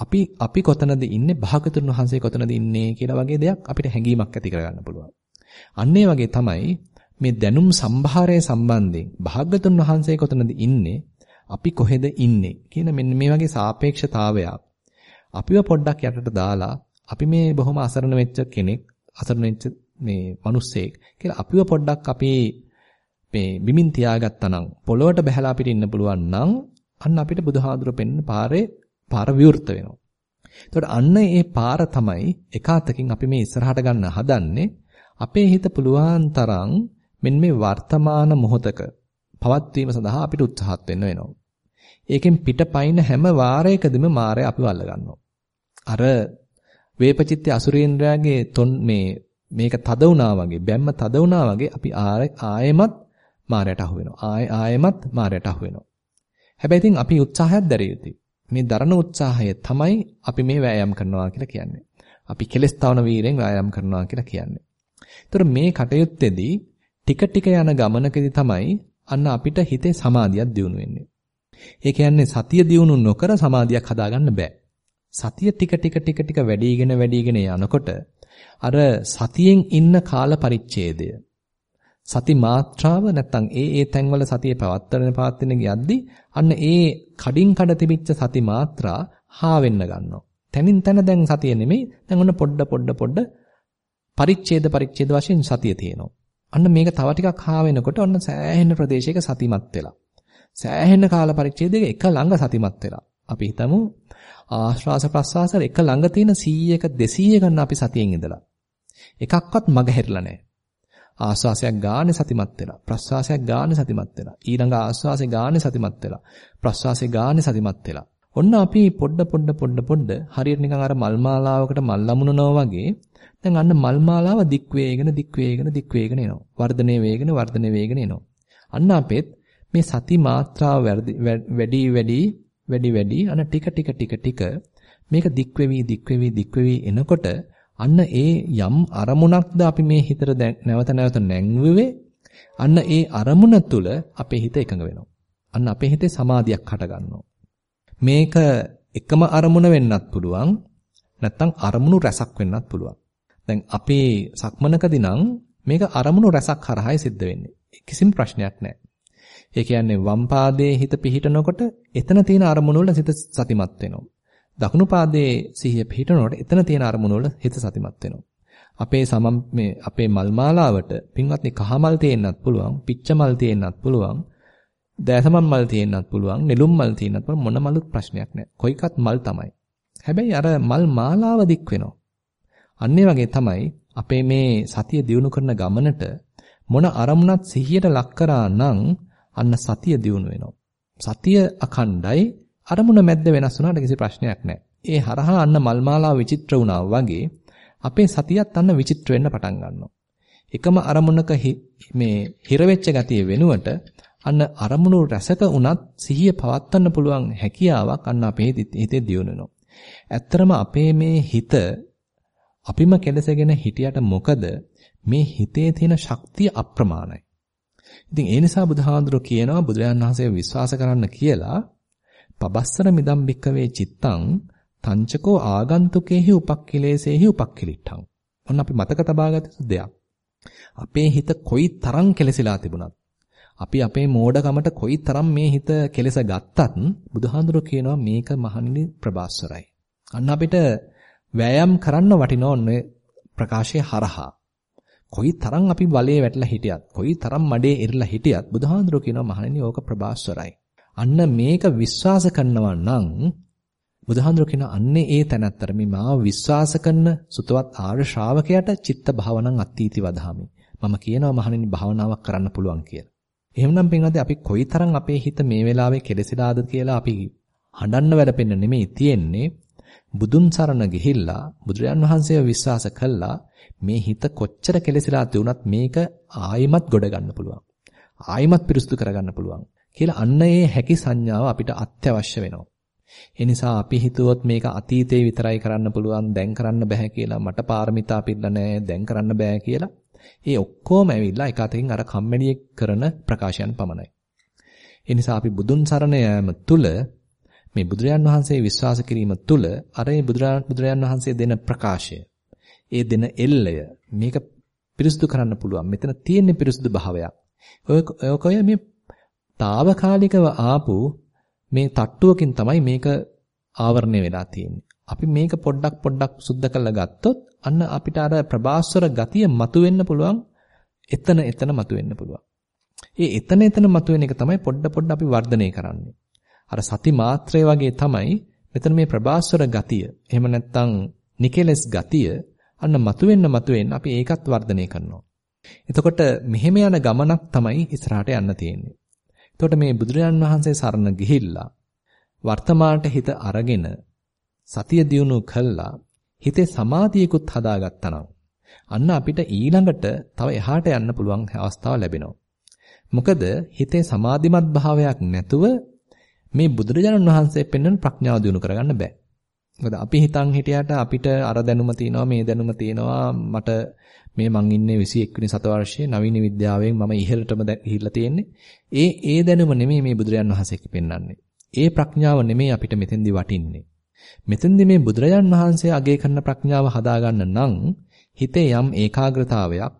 අපි අපි කොතනද ඉන්නේ භාගතුන් වහන්සේ කොතනද ඉන්නේ කියලා වගේ දෙයක් අපිට හැඟීමක් ඇති කරගන්න පුළුවන්. අන්න වගේ තමයි මේ දැනුම් සම්භාරය සම්බන්ධයෙන් භාගතුන් වහන්සේ කොතනද ඉන්නේ අපි කොහෙද ඉන්නේ කියන මෙන්න මේ වගේ සාපේක්ෂතාවයක් අපිව පොඩ්ඩක් යටට දාලා අපි මේ බොහොම අසරණ වෙච්ච කෙනෙක් අසරණ වෙච්ච මේ මිනිස්සෙක් කියලා අපිව පොඩ්ඩක් අපි මේ බිමින් තියාගත්තා නම් පොළොවට බහැලා අපිට ඉන්න පුළුවන් නම් අන්න අපිට බුදුහාඳුර පෙන්න පාරේ පාර විවෘත වෙනවා. එතකොට අන්න ඒ පාර තමයි එකාතකින් අපි මේ ඉස්සරහට ගන්න හදන්නේ අපේ හිත පුළුවන් තරම් මෙන්න මේ වර්තමාන මොහොතක පවත්වීම සඳහා අපිට උත්සාහත් වෙන්න වෙනවා. ඒකෙන් පිටපයින් හැම වාරයකදීම මායя අපිව අල්ල ගන්නවා. අර වේපචිත්‍ය අසුරේන්ද්‍රයාගේ තොන් මේ මේක තද වුණා වගේ බැම්ම තද වුණා වගේ අපි ආයෙමත් මායයට අහු වෙනවා. ආයෙ ආයෙමත් මායයට අහු වෙනවා. හැබැයි ඉතින් අපි උත්සාහයක් දැරිය යුතුයි. මේ දරන උත්සාහය තමයි අපි මේ වෑයම් කරනවා කියලා කියන්නේ. අපි කෙලස් තවන වීරෙන් වෑයම් කරනවා කියලා කියන්නේ. ඒතර මේ කටයුත්තේදී ටික ටික යන ගමනකදී තමයි අන්න අපිට හිතේ සමාධියක් දියුණු වෙන්නේ. ඒ කියන්නේ සතිය දියුණු නොකර සමාධියක් හදාගන්න බෑ. සතිය ටික ටික ටික ටික වැඩිගෙන වැඩිගෙන යනකොට අර සතියෙන් ඉන්න කාල පරිච්ඡේදය සති මාත්‍රාව නැත්තම් ඒ ඒ තැන්වල සතියේ පවත්තන පාත්වෙන යද්දි අන්න ඒ කඩින් කඩ තිබිච්ච සති මාත්‍රා හා වෙන්න ගන්නවා. තනින් තන දැන් සතිය නෙමෙයි දැන් ඔන්න පොඩ පොඩ පොඩ පරිච්ඡේද පරිච්ඡේද වශයෙන් සතිය තියෙනවා. අන්න මේක තව ටිකක් හා වෙනකොට ඔන්න සෑහෙන ප්‍රදේශයක සතිමත් වෙලා. සෑහෙන කාල පරිච්ඡේදයක එක ළඟ සතිමත් වෙලා. අපි හිතමු ආශ්වාස ප්‍රශ්වාස එක ළඟ තියෙන 100ක 200 ගන්න අපි සතියෙන් ඉඳලා. එකක්වත් මග හැරිලා නැහැ. ආශ්වාසයක් ගානේ සතිමත් වෙලා ප්‍රශ්වාසයක් ගානේ සතිමත් වෙලා ඊළඟ ආශ්වාසය ගානේ සතිමත් වෙලා ප්‍රශ්වාසය ගානේ සතිමත් වෙලා ඔන්න අපි පොඩ පොඩ පොඩ පොඩ හරියට නිකන් අර මල් මාලාවකට මල් ලමුනනවා වගේ දැන් අන්න මල් මාලාව දික් වේගෙන දික් වේගෙන දික් වේගෙන එනවා වර්ධනය වේගෙන වර්ධනය වේගෙන එනවා අන්න අපෙත් මේ සති මාත්‍රාව වැඩි වැඩි වැඩි වැඩි අන ටික ටික ටික ටික මේක දික් වෙවි දික් වෙවි දික් වෙවි එනකොට අන්න ඒ යම් අරමුණක්ද අපි මේ හිතට නැවත නැවත නැංවුවේ අන්න ඒ අරමුණ තුල අපේ හිත එකඟ වෙනවා. අන්න අපේ හිතේ සමාධියක් හට මේක එකම අරමුණ වෙන්නත් පුළුවන්. නැත්නම් අරමුණු රැසක් වෙන්නත් පුළුවන්. දැන් අපේ සක්මනකදී නම් මේක අරමුණු රැසක් කරහායි සිද්ධ වෙන්නේ. කිසිම ප්‍රශ්නයක් නැහැ. ඒ කියන්නේ වම් පාදයේ හිත පිහිටනකොට එතන තියෙන අරමුණු වල සිත සතිමත් වෙනවා. දකුණු පාදයේ සිහිය පිහිටනකොට එතන තියෙන අරමුණු වල හිත සතිමත් වෙනවා. අපේ සමම් මේ අපේ මල් මාලාවට පින්වත්නි කහමල් තියෙන්නත් පුළුවන්, පිච්ච මල් තියෙන්නත් පුළුවන්, දෑසමන් මල් තියෙන්නත් පුළුවන්, නෙළුම් මල් තියෙන්නත් පුළුවන් මොන මලුත් ප්‍රශ්නයක් නැහැ. කොයිකත් මල් තමයි. හැබැයි අර මල් මාලාව දික් වෙනවා. අන්නේ වගේ තමයි අපේ මේ සතිය දියුණු කරන ගමනට මොන අරමුණක් සිහියට ලක් කරා නම් අන්න සතිය දියුණු වෙනවා. සතිය අඛණ්ඩයි අරමුණ මැද්ද වෙනස් වුණාට කිසි ප්‍රශ්නයක් නැහැ. ඒ හරහා අන්න මල් මාලාව විචිත්‍ර වුණා වගේ අපේ සතියත් අන්න විචිත්‍ර වෙන්න පටන් ගන්නවා. එකම අරමුණක මේ හිර වෙච්ච ගතිය වෙනුවට අන්න අරමුණු රැසක උනත් සිහිය පවත්වන්න පුළුවන් හැකියාවක් අන්න අපේ හිතේ දියුණු වෙනවා. ඇත්තරම අපේ මේ හිත අපිම කෙලසගෙන හිටියට මොකද මේ හිතේ තියෙන ශක්තිය අප්‍රමාණයි. ඉතින් ඒ නිසා බුදුහාඳුර කියනවා බුදුරජාණන් වහන්සේ විශ්වාස කරන්න කියලා පබස්සර මිදම් බික්කවේ චිත්තං තංචකෝ ආගන්තුකේහි උපක්ඛිලේසේහි උපක්ඛිලිට්ඨං. ඔන්න අපි මතක තබාගත යුතු දෙයක්. අපේ හිත කොයි තරම් කෙලසිලා තිබුණත් අපි අපේ මෝඩකමට කොයි තරම් මේ හිත කෙලස ගත්තත් බුදුහාඳුර කියනවා මේක මහණෙනි ප්‍රබාස්වරයි. අන්න අපිට වෑයම් කරන්න වටින ඔන්නේ ප්‍රකාශයේ හරහා. කොයි තරම් අපි බලේ වැටලා හිටියත්, කොයි තරම් මඩේ ඉරලා හිටියත් බුදුහාඳුරෝ කියනවා මහණෙනි ඕක ප්‍රභාස්වරයි. අන්න මේක විශ්වාස කරනවා නම් බුදුහාඳුරෝ කියන අන්නේ ඒ තැනත්තර මේ මාව විශ්වාස කරන සුතවත් ආර්ය ශ්‍රාවකයාට චිත්ත භාවනං අත්ථීති වදාමි. මම කියනවා මහණෙනි භාවනාවක් කරන්න පුළුවන් කියලා. එහෙමනම් පින්වත්නි අපි කොයිතරම් අපේ හිත මේ වෙලාවේ කෙලෙසිලාද කියලා අපි හඬන්න වැඩපෙන්න නෙමෙයි තියෙන්නේ. බුදුන් සරණ ගිහිල්ලා බුදුරයන් වහන්සේව විශ්වාස කළා මේ හිත කොච්චර කෙලෙසිලා තියුණත් මේක ආයිමත් ගොඩ ගන්න පුළුවන්. ආයිමත් පිරිසුදු කරගන්න පුළුවන්. කියලා අන්න ඒ හැකි සංඥාව අපිට අත්‍යවශ්‍ය වෙනවා. ඒ නිසා අපි හිතුවොත් මේක අතීතේ විතරයි කරන්න පුළුවන් දැන් කරන්න බෑ කියලා මට පාරමිතා පිළිලා නැහැ දැන් කරන්න බෑ කියලා ඒ ඔක්කොම ඇවිල්ලා එක අතකින් අර කම්මැලියෙක් කරන ප්‍රකාශයන් පමණයි. ඒ නිසා අපි බුදුන් සරණ යාම තුල මේ බුදුරයන් වහන්සේ විශ්වාස කිරීම තුල අර මේ බුදුරයන් වහන්සේ දෙන ප්‍රකාශය ඒ දෙන එල්ලය මේක පිරිසුදු කරන්න පුළුවන්. මෙතන තියෙන පිරිසුදු භාවයක්. ඔය ඔය මේ తాවකාලිකව ආපු මේ තට්ටුවකින් තමයි මේක ආවරණය වෙලා තියෙන්නේ. අපි මේක පොඩ්ඩක් පොඩ්ඩක් සුද්ධ කරලා ගත්තොත් අන්න අපිට අර ප්‍රබාස්වර ගතිය මතුවෙන්න පුළුවන්. එතන එතන මතුවෙන්න පුළුවන්. ඒ එතන එතන මතුවෙන එක තමයි පොඩ පොඩ අපි වර්ධනය කරන්නේ. අර සති මාත්‍රය වගේ තමයි මෙතන මේ ප්‍රබාස්වර ගතිය. එහෙම නැත්නම් නිකෙලස් ගතිය අන්න මතුවෙන්න මතුවෙන්න අපි ඒකත් වර්ධනය කරනවා. එතකොට මෙහෙම යන ගමනක් තමයි ඉස්සරහට යන්න තියෙන්නේ. එතකොට මේ බුදුරජාන් වහන්සේ සරණ ගිහිල්ලා වර්තමානට හිත අරගෙන සතිය දියුණු කළා හිතේ සමාධියකුත් හදාගත්තා අන්න අපිට ඊළඟට තව එහාට යන්න පුළුවන් අවස්ථාව ලැබෙනවා. මොකද හිතේ සමාධිමත් භාවයක් නැතුව මේ බුදුරජාණන් වහන්සේ පෙන්වන ප්‍රඥාව දිනු කරගන්න බෑ. මොකද අපි හිතන් හිටියට අපිට අර දැනුම තියෙනවා මේ දැනුම තියෙනවා මට මේ මං ඉන්නේ 21 වෙනි සතවර්ෂයේ නවීන විද්‍යාවෙන් මම ඉහළටම ගිහිල්ලා තියෙන්නේ. ඒ ඒ දැනුම නෙමෙයි මේ බුදුරජාණන් වහන්සේ පෙන්වන්නේ. ඒ ප්‍රඥාව නෙමෙයි අපිට මෙතෙන්දි වටින්නේ. මෙතෙන්දි මේ බුදුරජාණන් වහන්සේ අගය කරන ප්‍රඥාව හදාගන්න නම් හිතේ යම් ඒකාග්‍රතාවයක්,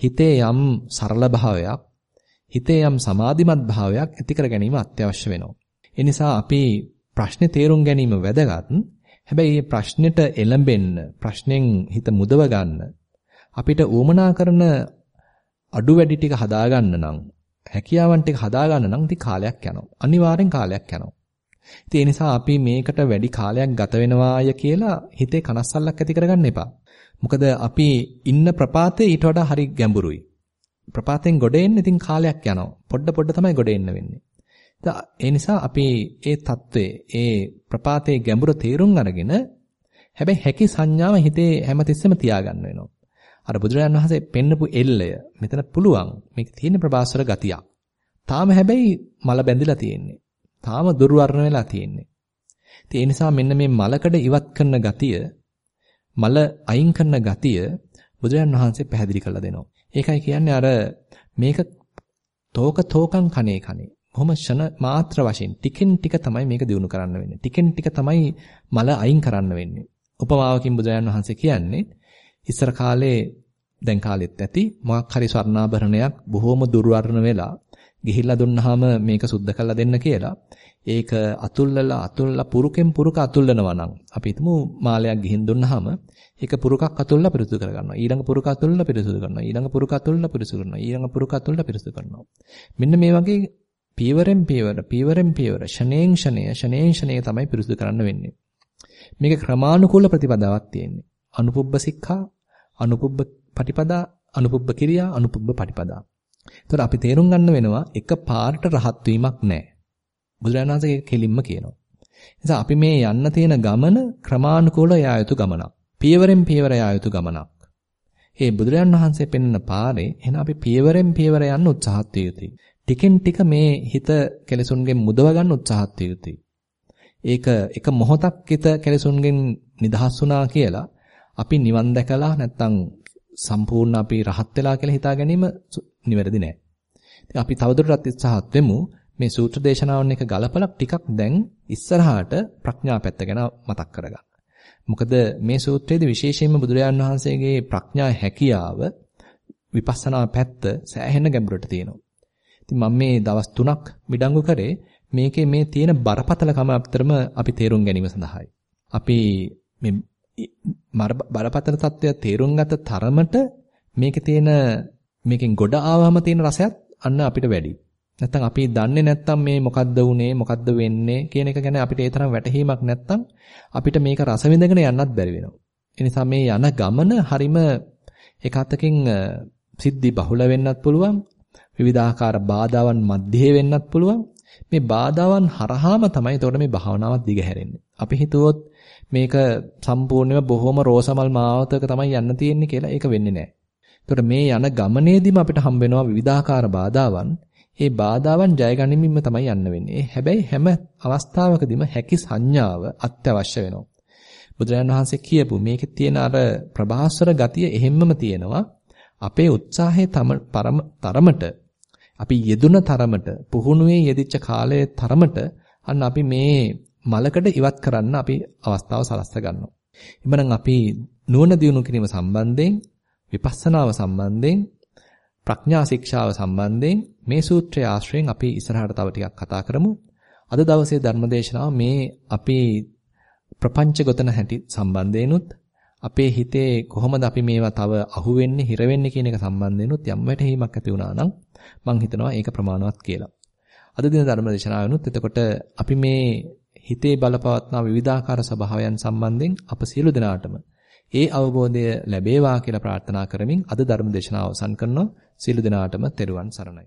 හිතේ යම් සරල භාවයක්, හිතේ යම් සමාධිමත් භාවයක් ඇති කර ගැනීම අත්‍යවශ්‍ය වෙනවා. ඒ නිසා අපි ප්‍රශ්නේ තේරුම් ගැනීම වැදගත්. හැබැයි මේ ප්‍රශ්නෙට එළඹෙන්න, ප්‍රශ්නෙන් හිත මුදව ගන්න අපිට උවමනා කරන අඩු වැඩි ටික හදාගන්න නම් හැකියාවන් ටික හදාගන්න නම් ඉතින් කාලයක් යනවා. අනිවාර්යෙන් කාලයක් යනවා. ඉතින් ඒ නිසා අපි මේකට වැඩි කාලයක් ගත වෙනවාය කියලා හිතේ කනස්සල්ලක් ඇති කරගන්න එපා. මොකද අපි ඉන්න ප්‍රපාතේ ඊට වඩා හරි ගැඹුරුයි. ප්‍රපාතෙන් ගොඩ එන්න ඉතින් කාලයක් යනවා. පොඩ පොඩ තමයි ගොඩ එන්න වෙන්නේ. ඒ නිසා අපි ඒ தત્ත්වයේ ඒ ප්‍රපාතයේ ගැඹුර තේරුම් අරගෙන හැබැයි හැකි සංඥාව හිතේ හැමතිස්සෙම තියාගන්න වෙනවා. අර බුදුරජාණන් වහන්සේ පෙන්නපු එල්ලය මෙතන පුළුවන්. මේක තියෙන ප්‍රබාස්වර ගතියක්. තාම හැබැයි මල බැඳිලා තියෙන්නේ. තාම දුර්වර්ණ වෙලා තියෙන්නේ. ඉතින් ඒ නිසා මෙන්න මේ මලකඩ ඉවත් කරන ගතිය මල අයින් කරන ගතිය බුදුරජාණන් වහන්සේ පැහැදිලි කරලා දෙනවා. ඒකයි කියන්නේ අර මේක තෝක තෝකං කනේ කනේ. කොහොම ෂණ මාත්‍ර වශයෙන් ටිකෙන් ටික තමයි මේක දිනු කරන්න වෙන්නේ. ටිකෙන් ටික තමයි මල අයින් කරන්න වෙන්නේ. උපමාවකින් බුදුරජාණන් වහන්සේ කියන්නේ ඉස්සර කාලේ දැන් කාලෙත් ඇති මොකක් හරි ස්වර්ණාභරණයක් බොහොම දුර්වර්ණ වෙලා ගිහිල්ලා දුන්නාම මේක සුද්ධ කරලා දෙන්න කියලා ඒක අතුල්ලලා අතුල්ලා පුරුකෙන් පුරුක අතුල්ලනවා නම් අපි හිතමු මාලයක් ගිහින් දුන්නාම ඒක පුරුකක් අතුල්ලා පිරිසුදු කරගන්නවා ඊළඟ පුරුක අතුල්ලා පිරිසුදු කරනවා ඊළඟ පුරුක අතුල්ලා පිරිසුදු කරනවා ඊළඟ පුරුක අතුල්ලා පිරිසුදු කරනවා මෙන්න මේ වගේ පීවරෙන් පීවර පීවරෙන් පීවර ෂණේන් ෂණය ෂණේන් ෂණය තමයි පිරිසුදු කරන්න වෙන්නේ මේක ක්‍රමානුකූල ප්‍රතිපදාවක් තියෙන්නේ අනුපුබ්බ සික්ඛා අනුපුබ්බ පටිපදා අනුපුබ්බ කිරියා අනුපුබ්බ පටිපදා. එතකොට අපි තේරුම් ගන්න වෙනවා එක පාරට රහත් වීමක් නැහැ. බුදුරජාණන් වහන්සේ කෙලින්ම කියනවා. නිසා අපි මේ යන්න තියෙන ගමන ක්‍රමානුකූලව යා යුතු ගමනක්. පියවරෙන් පියවර යා යුතු ගමනක්. ඒ බුදුරජාණන් වහන්සේ පෙන්වන පාරේ එහෙනම් අපි පියවරෙන් පියවර යන්න උත්සාහත් යුතුයි. ටිකෙන් ටික මේ හිත කෙලසුන්ගෙන් මුදව ගන්න උත්සාහත් යුතුයි. ඒක එක මොහොතක් හිත කෙලසුන්ගෙන් නිදහස් වුණා කියලා අපි නිවන් දැකලා නැත්තම් සම්පූර්ණ අපි රහත් වෙලා කියලා හිතා ගැනීම නිවැරදි නෑ. ඉතින් අපි තවදුරටත් උත්සාහත් වෙමු මේ සූත්‍ර දේශනාවන් එක ගලපලා ටිකක් දැන් ඉස්සරහාට ප්‍රඥා පැත්ත ගැන මතක් කරගන්න. මොකද මේ සූත්‍රයේදී විශේෂයෙන්ම බුදුරජාණන් වහන්සේගේ ප්‍රඥා හැකියාව විපස්සනා පැත්ත සෑහෙන ගැඹුරට තියෙනවා. ඉතින් මම මේ දවස් 3ක් මිඩංගු කරේ මේකේ මේ තියෙන බරපතලකම අතරම අපි තේරුම් ගැනීම සඳහායි. අපි මේ බරපතල தත්ත්වය තේරුම් ගත තරමට මේකේ තියෙන මේකෙන් ගොඩ ආවම තියෙන රසයත් අන්න අපිට වැඩි. නැත්තම් අපි දන්නේ නැත්තම් මේ මොකද්ද උනේ මොකද්ද වෙන්නේ කියන එක ගැන අපිට ඒ තරම් වැටහීමක් නැත්තම් අපිට මේක රස විඳගෙන යන්නත් බැරි වෙනවා. ඒ නිසා මේ යන ගමන හරිම එකතකින් සිද්ධි බහුල වෙන්නත් පුළුවන්. විවිධාකාර බාධාවන් මැද්දේ වෙන්නත් පුළුවන්. මේ බාධාවන් හරහාම තමයි එතකොට මේ භාවනාවත් දිගහැරෙන්නේ. අපි හිතුවොත් මේක සම්පූර්ණයෙන්ම බොහොම රෝසමල් මාවතක තමයි යන්න තියෙන්නේ කියලා ඒක වෙන්නේ නැහැ. එතකොට මේ යන ගමනේදීම අපිට හම්බ වෙනවා විවිධාකාර බාධාවන්. ඒ බාධාවන් ජය ගනිමින්ම තමයි යන්න වෙන්නේ. හැබැයි හැම අවස්ථාවකදීම හැකි සංඥාව අත්‍යවශ්‍ය වෙනවා. බුදුරජාණන් වහන්සේ කියපු මේකේ තියෙන අර ප්‍රභාස්වර ගතිය එහෙම්මම තියෙනවා. අපේ උත්සාහයේ තරමට අපි යෙදුන තරමට පුහුණුවේ යෙදිච්ච කාලයේ තරමට අන්න අපි මේ මලකඩ ඉවත් කරන්න අපි අවස්ථාව සලස්ස ගන්නවා. එhmenan අපි නුවණ දියුණු කිරීම සම්බන්ධයෙන් විපස්සනාව සම්බන්ධයෙන් ප්‍රඥා ශික්ෂාව සම්බන්ධයෙන් මේ සූත්‍රය ආශ්‍රයෙන් අපි ඉස්සරහට තව ටිකක් කතා කරමු. අද දවසේ ධර්මදේශනාව මේ අපි ප්‍රපංච ගොතන හැටි සම්බන්ධයෙන්ුත් අපේ හිතේ කොහොමද අපි මේවා තව අහුවෙන්නේ හිර වෙන්නේ කියන එක සම්බන්ධයෙන්ුත් යම් වැටහීමක් ඇති වුණා නම් මම හිතනවා ඒක ප්‍රමාණවත් කියලා. අද දින ධර්මදේශනාවෙනුත් එතකොට අපි මේ හිතේ බලපවත්නා විවිධාකාර ස්වභාවයන් සම්බන්ධයෙන් අප සියලු දෙනාටම ඒ අවබෝධය ලැබේවා කියලා ප්‍රාර්ථනා කරමින් අද ධර්ම දේශනාව අවසන් කරනවා. සියලු දෙනාටම තෙරුවන් සරණයි.